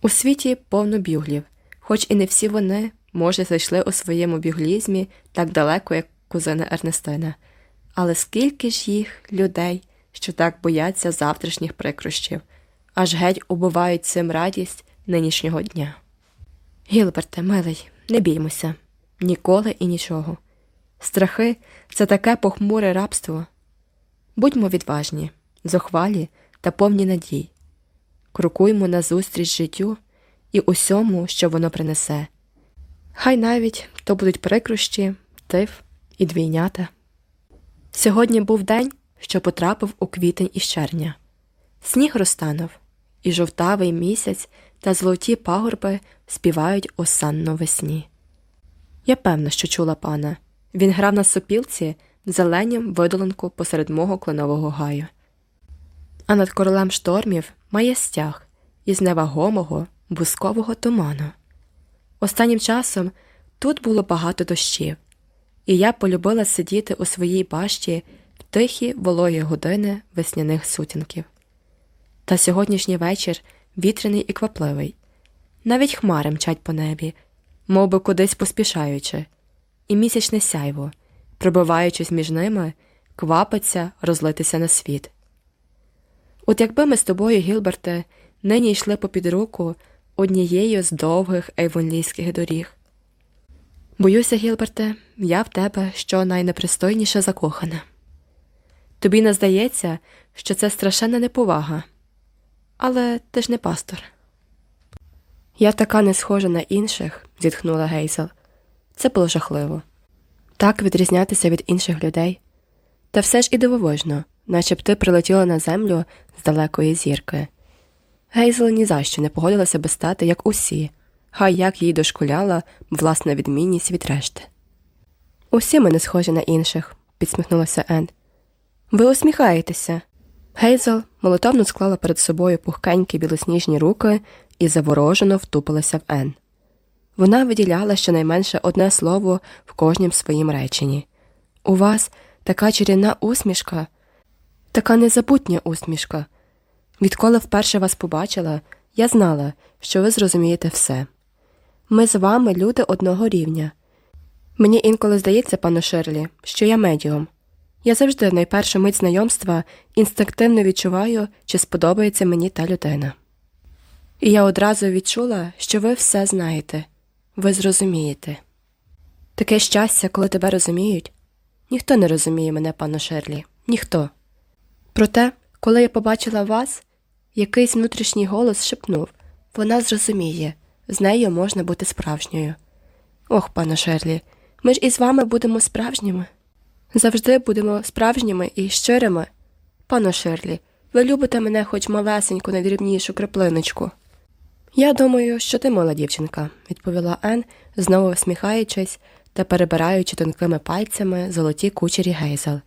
S1: У світі повно бюглів, хоч і не всі вони, може, зайшли у своєму бюглізмі так далеко, як кузина Ернестина, але скільки ж їх, людей, що так бояться завтрашніх прикрощів, аж геть убивають цим радість нинішнього дня. Гілберте, милий, не біймося ніколи і нічого. Страхи це таке похмуре рабство. Будьмо відважні, зухвалі та повні надій. крокуймо назустріч життю і усьому, що воно принесе. Хай навіть то будуть прикрощі, тиф і двійнята. Сьогодні був день, що потрапив у квітень із червня. Сніг розтанув, і жовтавий місяць та золоті пагорби співають осанно весні. Я певна, що чула пана. Він грав на сопілці зеленім видоланку посеред мого кленового гаю. А над королем штормів має стяг із невагомого бускового туману. Останнім часом тут було багато дощів, і я полюбила сидіти у своїй башті в тихі вологі години весняних сутінків. Та сьогоднішній вечір вітряний і квапливий, навіть хмари мчать по небі, мов би кудись поспішаючи, і місячне сяйво, пробиваючись між ними, квапиться розлитися на світ. От якби ми з тобою, Гілберте, нині йшли попід руку однією з довгих ейвонлійських доріг. Боюся, Гілберте, я в тебе що найнепристойніше закохана. Тобі не здається, що це страшенна неповага, але ти ж не пастор. Я така не схожа на інших, зітхнула Гейзел. Це було жахливо. Так відрізнятися від інших людей. Та все ж і дивовижно, наче б ти прилетіла на землю з далекої зірки. Гейзел ні за що не погодилася би стати, як усі, хай як їй дошкуляла власна відмінність від решти. Усі ми не схожі на інших, підсміхнулася Ен. Ви усміхаєтеся. Гейзел молотовно склала перед собою пухкенькі білосніжні руки і заворожено втупилася в Ен. Вона виділяла щонайменше одне слово в кожнім своїм реченні. У вас така чарівна усмішка, така незабутня усмішка. Відколи вперше вас побачила, я знала, що ви зрозумієте все. Ми з вами люди одного рівня. Мені інколи здається, пане Шерлі, що я медіум. Я завжди в найпершу мить знайомства інстинктивно відчуваю, чи сподобається мені та людина. І я одразу відчула, що ви все знаєте, ви зрозумієте. Таке щастя, коли тебе розуміють, ніхто не розуміє мене, пане Шерлі, ніхто. Проте, коли я побачила вас, якийсь внутрішній голос шепнув вона зрозуміє, з нею можна бути справжньою. Ох, пане Шерлі, ми ж із вами будемо справжніми. Завжди будемо справжніми і щирими. Пане Шерлі, ви любите мене хоч малесеньку, найдрібнішу краплиночку. Я думаю, що ти мила дівчинка, відповіла Ен, знову всміхаючись та перебираючи тонкими пальцями золоті кучері гейзел.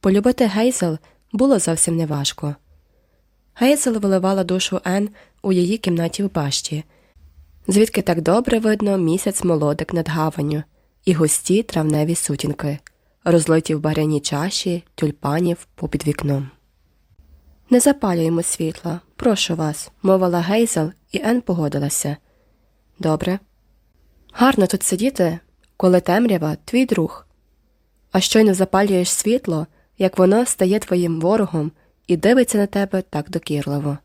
S1: Полюбити гейзел було зовсім неважко. Гейзел виливала душу Ен у її кімнаті в башті, звідки так добре видно місяць молодик над гаванню і густі травневі сутінки, розлиті в баряні чаші тюльпанів попід вікном. Не запалюємо світла, прошу вас, мовила Гейзел, і Ен погодилася. Добре. Гарно тут сидіти, коли темрява твій друг. А щойно запалюєш світло, як воно стає твоїм ворогом і дивиться на тебе так докірливо.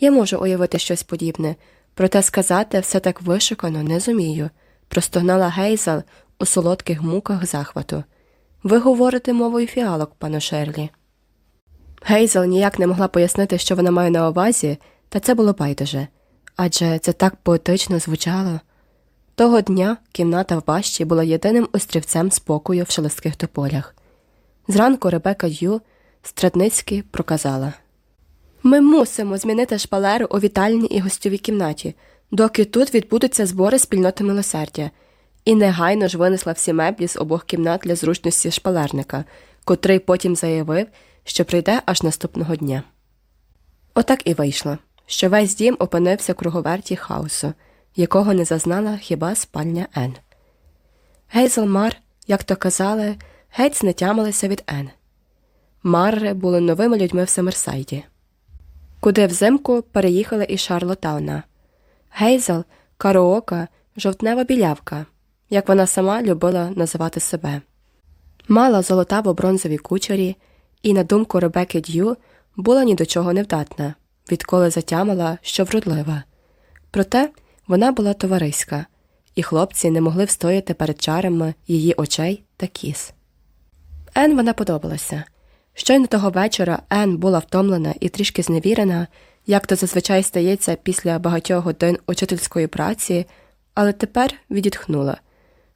S1: Я можу уявити щось подібне, проте сказати все так вишукано не зумію, простогнала Гейзел у солодких муках захвату. Ви говорите мовою фіалок, пане Шерлі. Гейзел ніяк не могла пояснити, що вона має на увазі, та це було байдуже адже це так поетично звучало. Того дня кімната в бащі була єдиним острівцем спокою в шелестких тополях. Зранку Ребека Ю Страдницьки проказала Ми мусимо змінити шпалеру у вітальній і гостьовій кімнаті, доки тут відбудуться збори спільноти милосердя, і негайно ж винесла всі меблі з обох кімнат для зручності шпалерника, котрий потім заявив, що прийде аж наступного дня. Отак і вийшло, що весь дім опинився в круговерті хаосу, якого не зазнала хіба спальня Ен. Гейзел Мар, як то казали, геть знетямилися від Ен. Марри були новими людьми в Семерсайді, куди взимку переїхали із Шарлотауна. Гейзел, кароока, жовтнева білявка, як вона сама любила називати себе, мала золотаво бронзові кучері і, на думку Ребекки Д'ю, була ні до чого невдатна, відколи затямила, що вродлива. Проте вона була товариська, і хлопці не могли встояти перед чарами її очей та кіс. Ен вона подобалася. Щойно того вечора Ен була втомлена і трішки зневірена, як то зазвичай стається після багатьох годин учительської праці, але тепер відітхнула.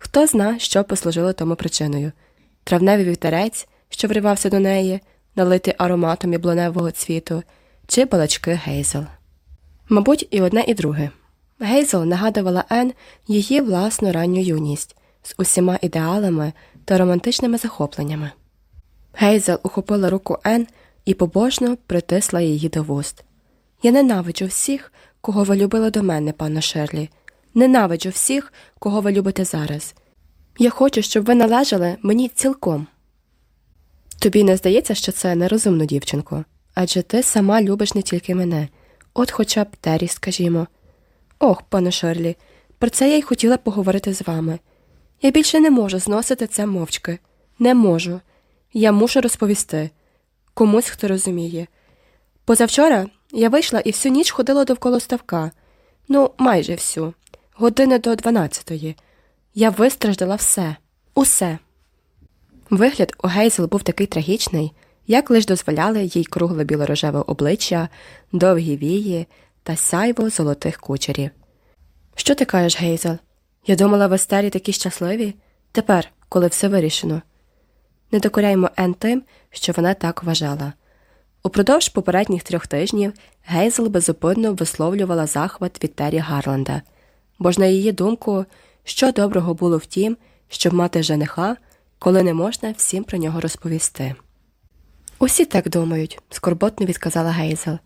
S1: Хто зна, що послужило тому причиною травневий вітерець, що вривався до неї, налитий ароматом яблуневого цвіту, чи балачки Гейзел. Мабуть, і одне, і друге. Гейзел нагадувала Ен її власну ранню юність з усіма ідеалами та романтичними захопленнями. Гейзел ухопила руку Ен і побожно притисла її до вуст. Я ненавиджу всіх, кого ви любили до мене, пане Шерлі. Ненавиджу всіх, кого ви любите зараз. Я хочу, щоб ви належали мені цілком. Тобі не здається, що це нерозумно, дівчинко, адже ти сама любиш не тільки мене, от хоча б Террі, скажімо. Ох, пане Шерлі, про це я й хотіла поговорити з вами. Я більше не можу зносити це мовчки. Не можу. Я мушу розповісти комусь, хто розуміє. Позавчора я вийшла і всю ніч ходила довкола ставка. Ну, майже всю, години до дванадцятої. Я вистраждала все, усе. Вигляд у Гейзел був такий трагічний, як лиш дозволяли їй кругле білорожеве обличчя, довгі вії та сяйво золотих кучерів. Що ти кажеш, Гейзел? Я думала, в Естері такі щасливі? Тепер, коли все вирішено. Не докоряймо Ен тим, що вона так вважала. Упродовж попередніх трьох тижнів Гейзел безупинно висловлювала захват від Террі Гарланда, бо ж, на її думку, що доброго було в тім, щоб мати жениха, коли не можна всім про нього розповісти. Усі так думають, скорботно відказала Гейзел.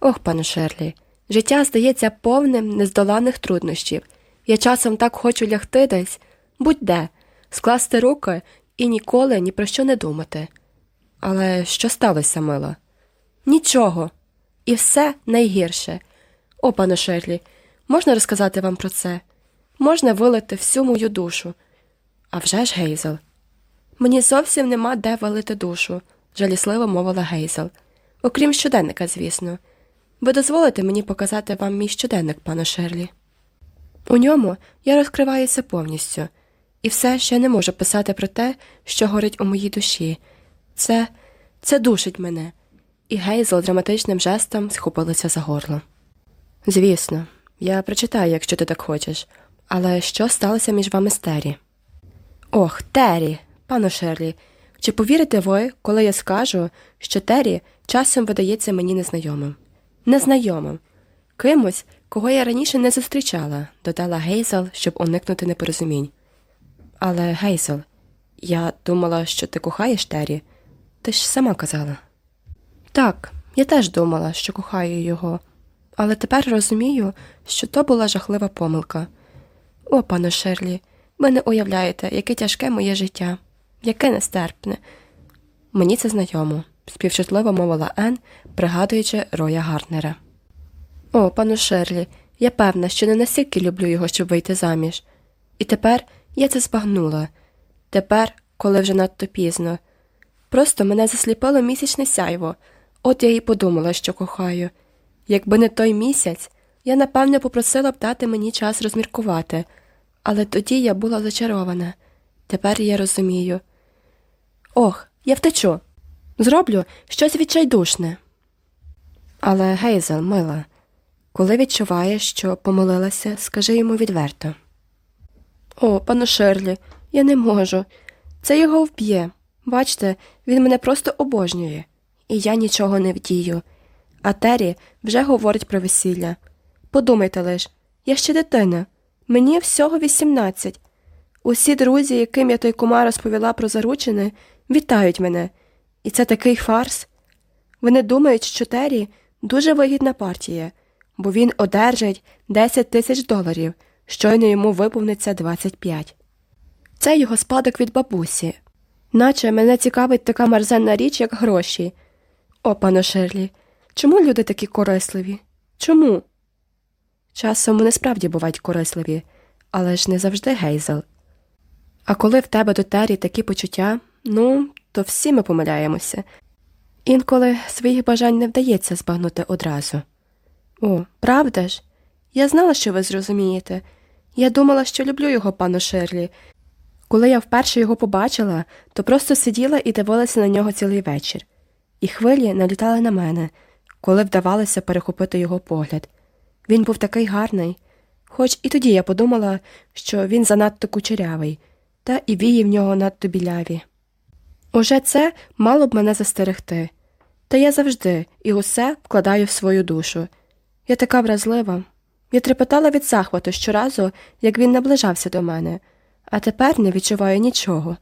S1: Ох, пане Шерлі, життя здається повним нездоланих труднощів. Я часом так хочу лягти десь, будь-де, скласти руки і ніколи ні про що не думати. Але що сталося, мила? Нічого. І все найгірше. О, пане Шерлі, можна розказати вам про це? Можна вилити всю мою душу. А вже ж, Гейзел. Мені зовсім нема де вилити душу, жалісливо мовила Гейзел. Окрім щоденника, звісно. Ви дозволите мені показати вам мій щоденник, пане Шерлі? У ньому я розкриваюся повністю, і все ще не можу писати про те, що горить у моїй душі. Це це душить мене. І Гейзел драматичним жестом схопилася за горло. Звісно, я прочитаю, якщо ти так хочеш, але що сталося між вами з Террі? Ох, Террі, пану Шерлі, чи повірите ви, коли я скажу, що Террі часом видається мені незнайомим? Незнайомим, кимось, кого я раніше не зустрічала, додала Гейзел, щоб уникнути непорозумінь. Але, Гейзел, я думала, що ти кохаєш Террі. Ти ж сама казала. Так, я теж думала, що кохаю його, але тепер розумію, що то була жахлива помилка. О, пане Шерлі, ви не уявляєте, яке тяжке моє життя, яке нестерпне. Мені це знайомо, співчутливо мовила Ен, пригадуючи роя Гарнера. О, пану Шерлі, я певна, що не настільки люблю його, щоб вийти заміж. І тепер я це збагнула. Тепер, коли вже надто пізно. Просто мене засліпило місячне сяйво, от я й подумала, що кохаю. Якби не той місяць, я напевне попросила б дати мені час розміркувати, але тоді я була зачарована. Тепер я розумію. Ох, я втечу. Зроблю щось відчайдушне. Але, Гейзел, мила, коли відчуваєш, що помилилася, скажи йому відверто. О, пану Шерлі, я не можу. Це його вб'є. Бачте, він мене просто обожнює, і я нічого не вдію. А Террі вже говорить про весілля. Подумайте лиш, я ще дитина, мені всього вісімнадцять. Усі друзі, яким я той кума розповіла про заручини, вітають мене, і це такий фарс. Вони думають, що Террі дуже вигідна партія, бо він одержить 10 тисяч доларів, щойно йому виповниться 25. Це його спадок від бабусі. Наче мене цікавить така мерзенна річ, як гроші. О, пане Шерлі, чому люди такі корисливі? Чому? Часом вони справді бувають корисливі, але ж не завжди гейзел. А коли в тебе до Террі такі почуття, ну, то всі ми помиляємося. Інколи своїх бажань не вдається збагнути одразу. О, правда ж? Я знала, що ви зрозумієте. Я думала, що люблю його, пану Шерлі. Коли я вперше його побачила, то просто сиділа і дивилася на нього цілий вечір, і хвилі налітали на мене, коли вдавалося перехопити його погляд. Він був такий гарний, хоч і тоді я подумала, що він занадто кучерявий, та і вії в нього надто біляві. Уже це мало б мене застерегти, та я завжди і усе вкладаю в свою душу. Я така вразлива. Я трепетала від захвату щоразу, як він наближався до мене, а тепер не відчуваю нічого,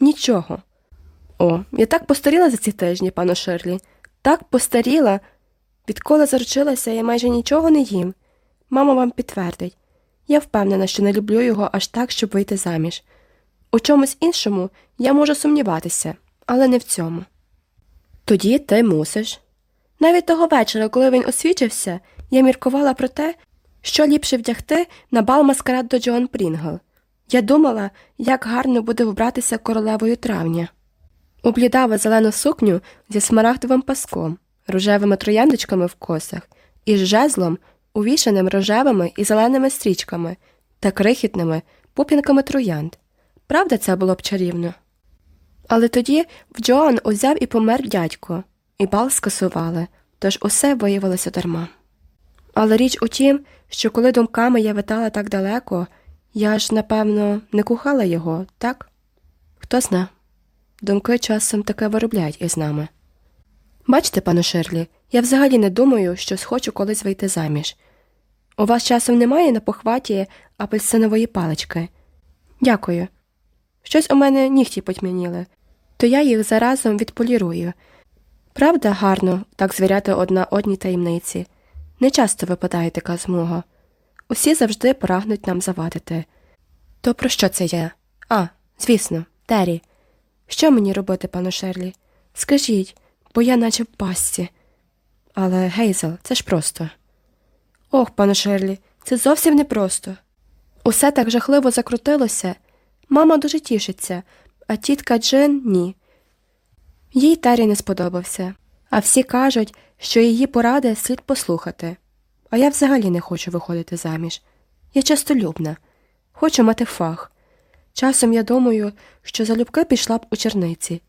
S1: нічого. О, я так постаріла за ці тижні, пану Ширлі, так постаріла. Відколи заручилася, я майже нічого не їм. Мама вам підтвердить. Я впевнена, що не люблю його аж так, щоб вийти заміж. У чомусь іншому я можу сумніватися, але не в цьому. Тоді ти мусиш. Навіть того вечора, коли він освічився, я міркувала про те, що ліпше вдягти на бал маскарад до Джоан Прінгл. Я думала, як гарно буде вбратися королевою травня. Облідала зелену сукню зі смарагдовим паском, рожевими трояндочками в косах і жезлом, увішаним рожевими і зеленими стрічками та крихітними пупінками троянд. Правда, це було б чарівно. Але тоді в Джоан узяв і помер дядько, і бал скасували, тож усе виявилося дарма. Але річ у тім, що коли думками я витала так далеко, я ж, напевно, не кохала його, так? Хто зна. Думки часом таке виробляють із нами. Бачите, пане Ширлі, я взагалі не думаю, що схочу колись вийти заміж. У вас часом немає на похваті апельсинової палички. Дякую. Щось у мене нігті потьмяніли, то я їх заразом відполірую. Правда, гарно так звіряти одна одній таємниці. Не часто випадає така змога. Усі завжди прагнуть нам завадити. То про що це я? А, звісно, Террі. Що мені робити, пану Шерлі? Скажіть, бо я наче в пастці. Але, Гейзел, це ж просто. Ох, пану Шерлі, це зовсім непросто. Усе так жахливо закрутилося. Мама дуже тішиться, а тітка Джин ні. Їй Террі не сподобався, а всі кажуть, що її поради слід послухати. А я взагалі не хочу виходити заміж. Я частолюбна, хочу мати фах. Часом я думаю, що залюбки пішла б у черниці.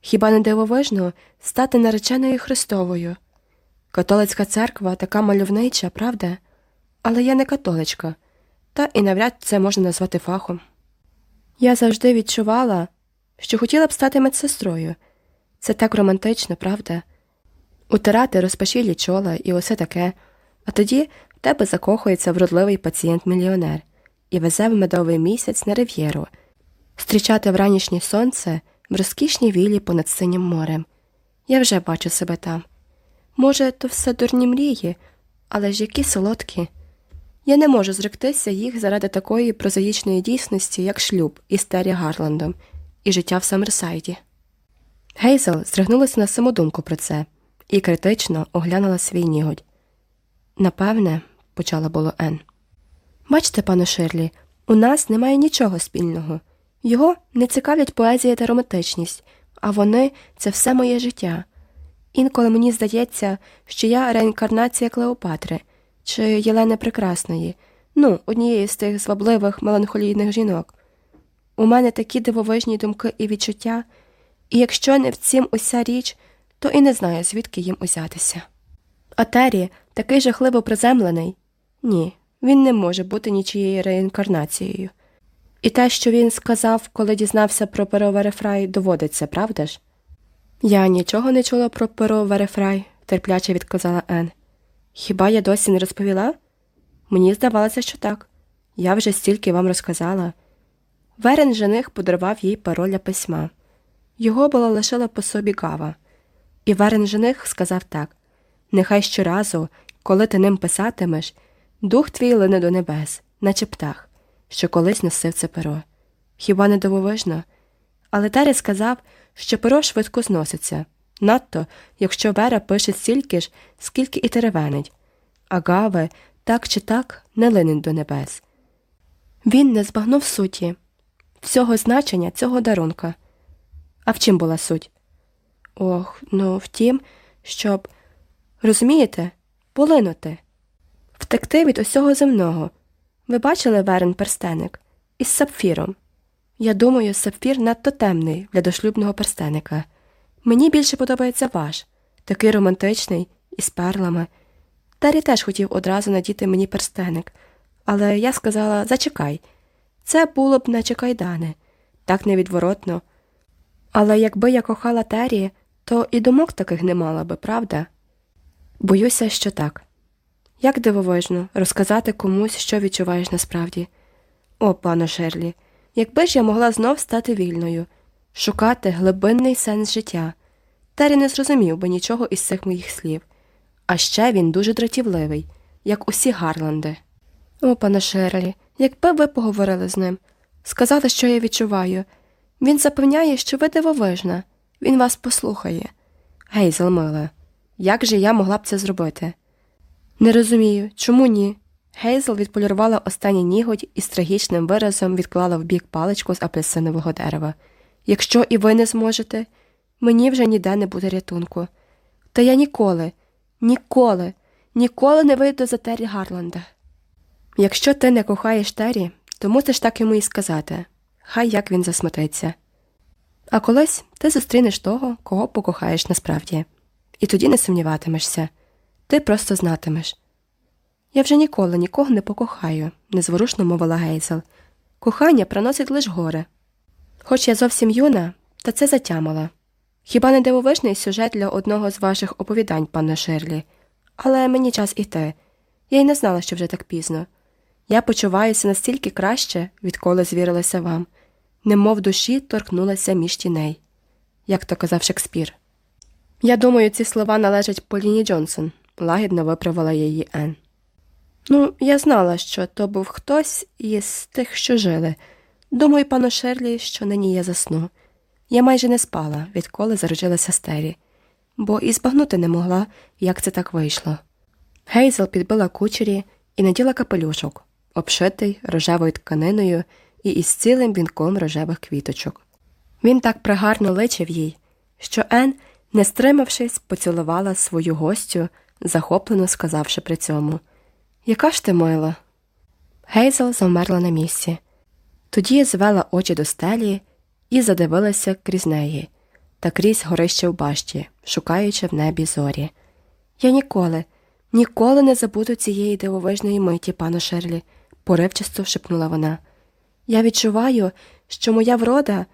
S1: Хіба не дивовижно стати нареченою Христовою? Католицька церква така мальовнича, правда? Але я не католичка, та і навряд це можна назвати фахом. Я завжди відчувала, що хотіла б стати медсестрою. Це так романтично, правда? Утирати розпашілі чола і усе таке, а тоді в тебе закохується вродливий пацієнт-мільйонер і везе в медовий місяць на рив'єру, зустрічати вранішнє сонце в розкішній вілі понад синім морем. Я вже бачу себе там. Може, то все дурні мрії, але ж які солодкі. Я не можу зректися їх заради такої прозаїчної дійсності, як шлюб із Террі Гарландом і життя в Саммерсайді. Гейзел здригнулася на самодумку про це і критично оглянула свій нігодь. Напевне, почала було Ен. Бачите, пане Ширлі, у нас немає нічого спільного. Його не цікавлять поезія та романтичність, а вони це все моє життя. Інколи мені здається, що я реінкарнація Клеопатри чи Єлени Прекрасної, ну, однієї з тих звабливих меланхолійних жінок. У мене такі дивовижні думки і відчуття, і якщо не в цім уся річ, то і не знаю, звідки їм узятися. А Террі такий жахливо приземлений ні, він не може бути нічією реінкарнацією. І те, що він сказав, коли дізнався про перо Верефрай, доводиться, правда ж? Я нічого не чула про перо Верефрай, терпляче відказала Ен. Хіба я досі не розповіла? Мені здавалося, що так. Я вже стільки вам розказала. Верен жених подарував їй перо для письма. Його було лишила по собі гава. І Верен жених сказав так Нехай щоразу, коли ти ним писатимеш, дух твій лине до небес, наче птах, що колись носив це перо. Хіба не дивовижно? Але Террі сказав, що перо швидко зноситься, надто, якщо Вера пише стільки ж, скільки і теревенить, а Гаве так чи так не линить до небес. Він не збагнув суті, всього значення цього дарунка. А в чим була суть? Ох, ну в тім, щоб, розумієте, полинути, втекти від усього земного. Ви бачили верен перстеник із сапфіром. Я думаю, сапфір надто темний для дошлюбного перстеника. Мені більше подобається ваш, такий романтичний
S2: із перлами. Террі теж хотів одразу надіти мені перстеник, але я сказала зачекай. Це було б наче кайдани, так невідворотно. Але якби я кохала Террі, то і думок таких не мала би, правда? Боюся, що так. Як дивовижно розказати комусь, що відчуваєш насправді. О, пано Шерлі, якби ж я могла знов стати вільною, шукати глибинний сенс життя. Террі не зрозумів би нічого із цих моїх слів. А ще він дуже дратівливий, як усі Гарланди. О, пане Шерлі, якби ви поговорили з ним, сказали, що я відчуваю. Він запевняє, що ви дивовижна, він вас послухає. Гейзел, мила, як же я могла б це зробити? Не розумію, чому ні? Гейзел відполірувала останній нігодь і з трагічним виразом відклала в бік паличку з апельсинового дерева. Якщо і ви не зможете, мені вже ніде не буде рятунку. Та я ніколи, ніколи, ніколи не вийду за Террі Гарланда. Якщо ти не кохаєш Террі, то мусиш так йому і сказати хай як він засмутиться. А колись ти зустрінеш того, кого покохаєш насправді, і тоді не сумніватимешся, ти просто знатимеш. Я вже ніколи нікого не покохаю, незворушно мовила Гейзел. Кохання приносить лише горе. Хоч я зовсім юна, та це затямила. Хіба не дивовижний сюжет для одного з ваших оповідань, пане Ширлі? Але мені час іти. Я й не знала, що вже так пізно. Я почуваюся настільки краще, відколи звірилася вам, немов душі торкнулася між тіней, як то казав Шекспір. Я думаю, ці слова належать Поліні Джонсон, лагідно виправила її Ен. Ну, я знала, що то був хтось із тих, що жили. Думаю, пану Шерлі, що нині я засну. Я майже не спала, відколи зарожилася стері, бо і збагнути не могла, як це так вийшло. Гейзел підбила кучері і наділа капелюшок, обшитий рожевою тканиною і із цілим вінком рожевих квіточок. Він так пригарно личив їй, що Ен, не стримавшись, поцілувала свою гостю, захоплено сказавши при цьому Яка ж ти мила? Гейзел завмерла на місці. Тоді звела очі до стелі і задивилася крізь неї та крізь горище в башті, шукаючи в небі зорі. Я ніколи, ніколи не забуду цієї дивовижної миті, пану Шерлі, поривчасто шепнула вона. Я відчуваю, що моя врода,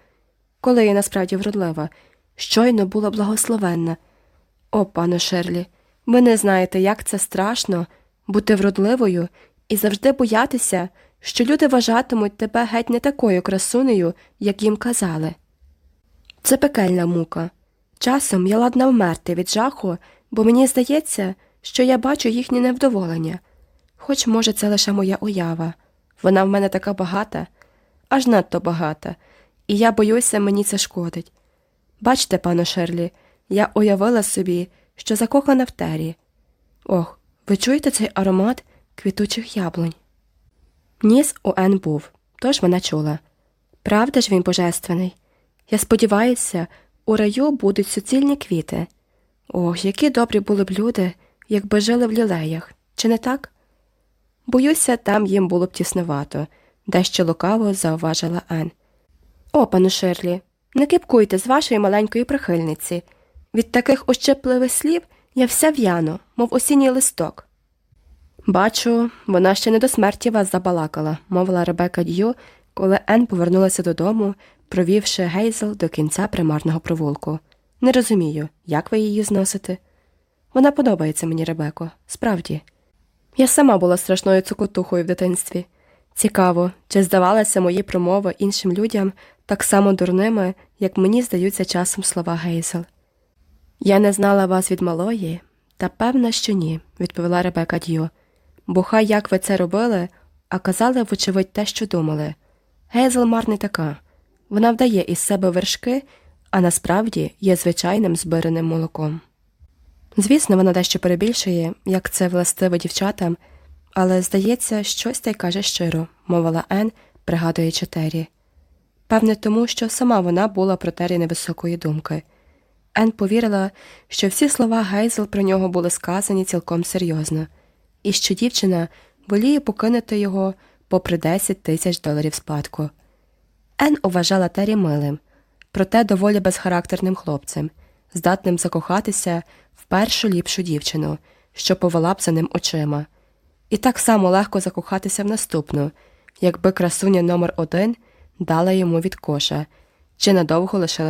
S2: коли я насправді вродлива, щойно була благословенна. О, пане Шерлі, ви не знаєте, як це страшно бути вродливою і завжди боятися, що люди вважатимуть тебе геть не такою красунею, як їм казали. Це пекельна мука. Часом я ладна вмерти від жаху, бо мені здається, що я бачу їхнє невдоволення, хоч, може, це лише моя уява. Вона в мене така багата, аж надто багата, і я боюся, мені це шкодить. Бачте, пане Шерлі, я уявила собі, що закохана в тері. Ох, ви чуєте цей аромат квітучих яблунь? Ніс у Ен був, тож вона чула. Правда ж він божественний? Я сподіваюся, у раю будуть суцільні квіти. Ох, які добрі були б люди, якби жили в лілеях, чи не так? Боюся, там їм було б тіснувато, дещо лукаво зауважила Ен. О, пану Ширлі, не кипкуйте з вашої маленької прихильниці. Від таких ощепливих слів я вся в'яну, мов осінній листок. Бачу, вона ще не до смерті вас забалакала, мовила Ребека Д'ю, коли Ен повернулася додому, провівши гейзел до кінця примарного провулку. Не розумію, як ви її зносите. Вона подобається мені, Ребеко, справді. Я сама була страшною цукотухою в дитинстві. Цікаво, чи здавалися мої промови іншим людям так само дурними, як мені здаються часом слова Гейзел. Я не знала вас від малої, та певна, що ні, відповіла Ребека Д'ю. Бо хай як ви це робили, а казали, вочевидь, те, що думали. Гейзел Мар не така. Вона вдає із себе вершки, а насправді є звичайним збираним молоком. Звісно, вона дещо перебільшує, як це властиво дівчатам, але, здається, щось та й каже щиро, мовила Ен, пригадуючи Тері. Певне, тому, що сама вона була про Тері невисокої думки. Ен повірила, що всі слова Гейзел про нього були сказані цілком серйозно, і що дівчина воліє покинути його попри 10 тисяч доларів спадку. Ен уважала Тері милим, проте доволі безхарактерним хлопцем, здатним закохатися в першу ліпшу дівчину, що повела б за ним очима, і так само легко закохатися в наступну, якби красуня номер один дала йому від коша чи надовго лишила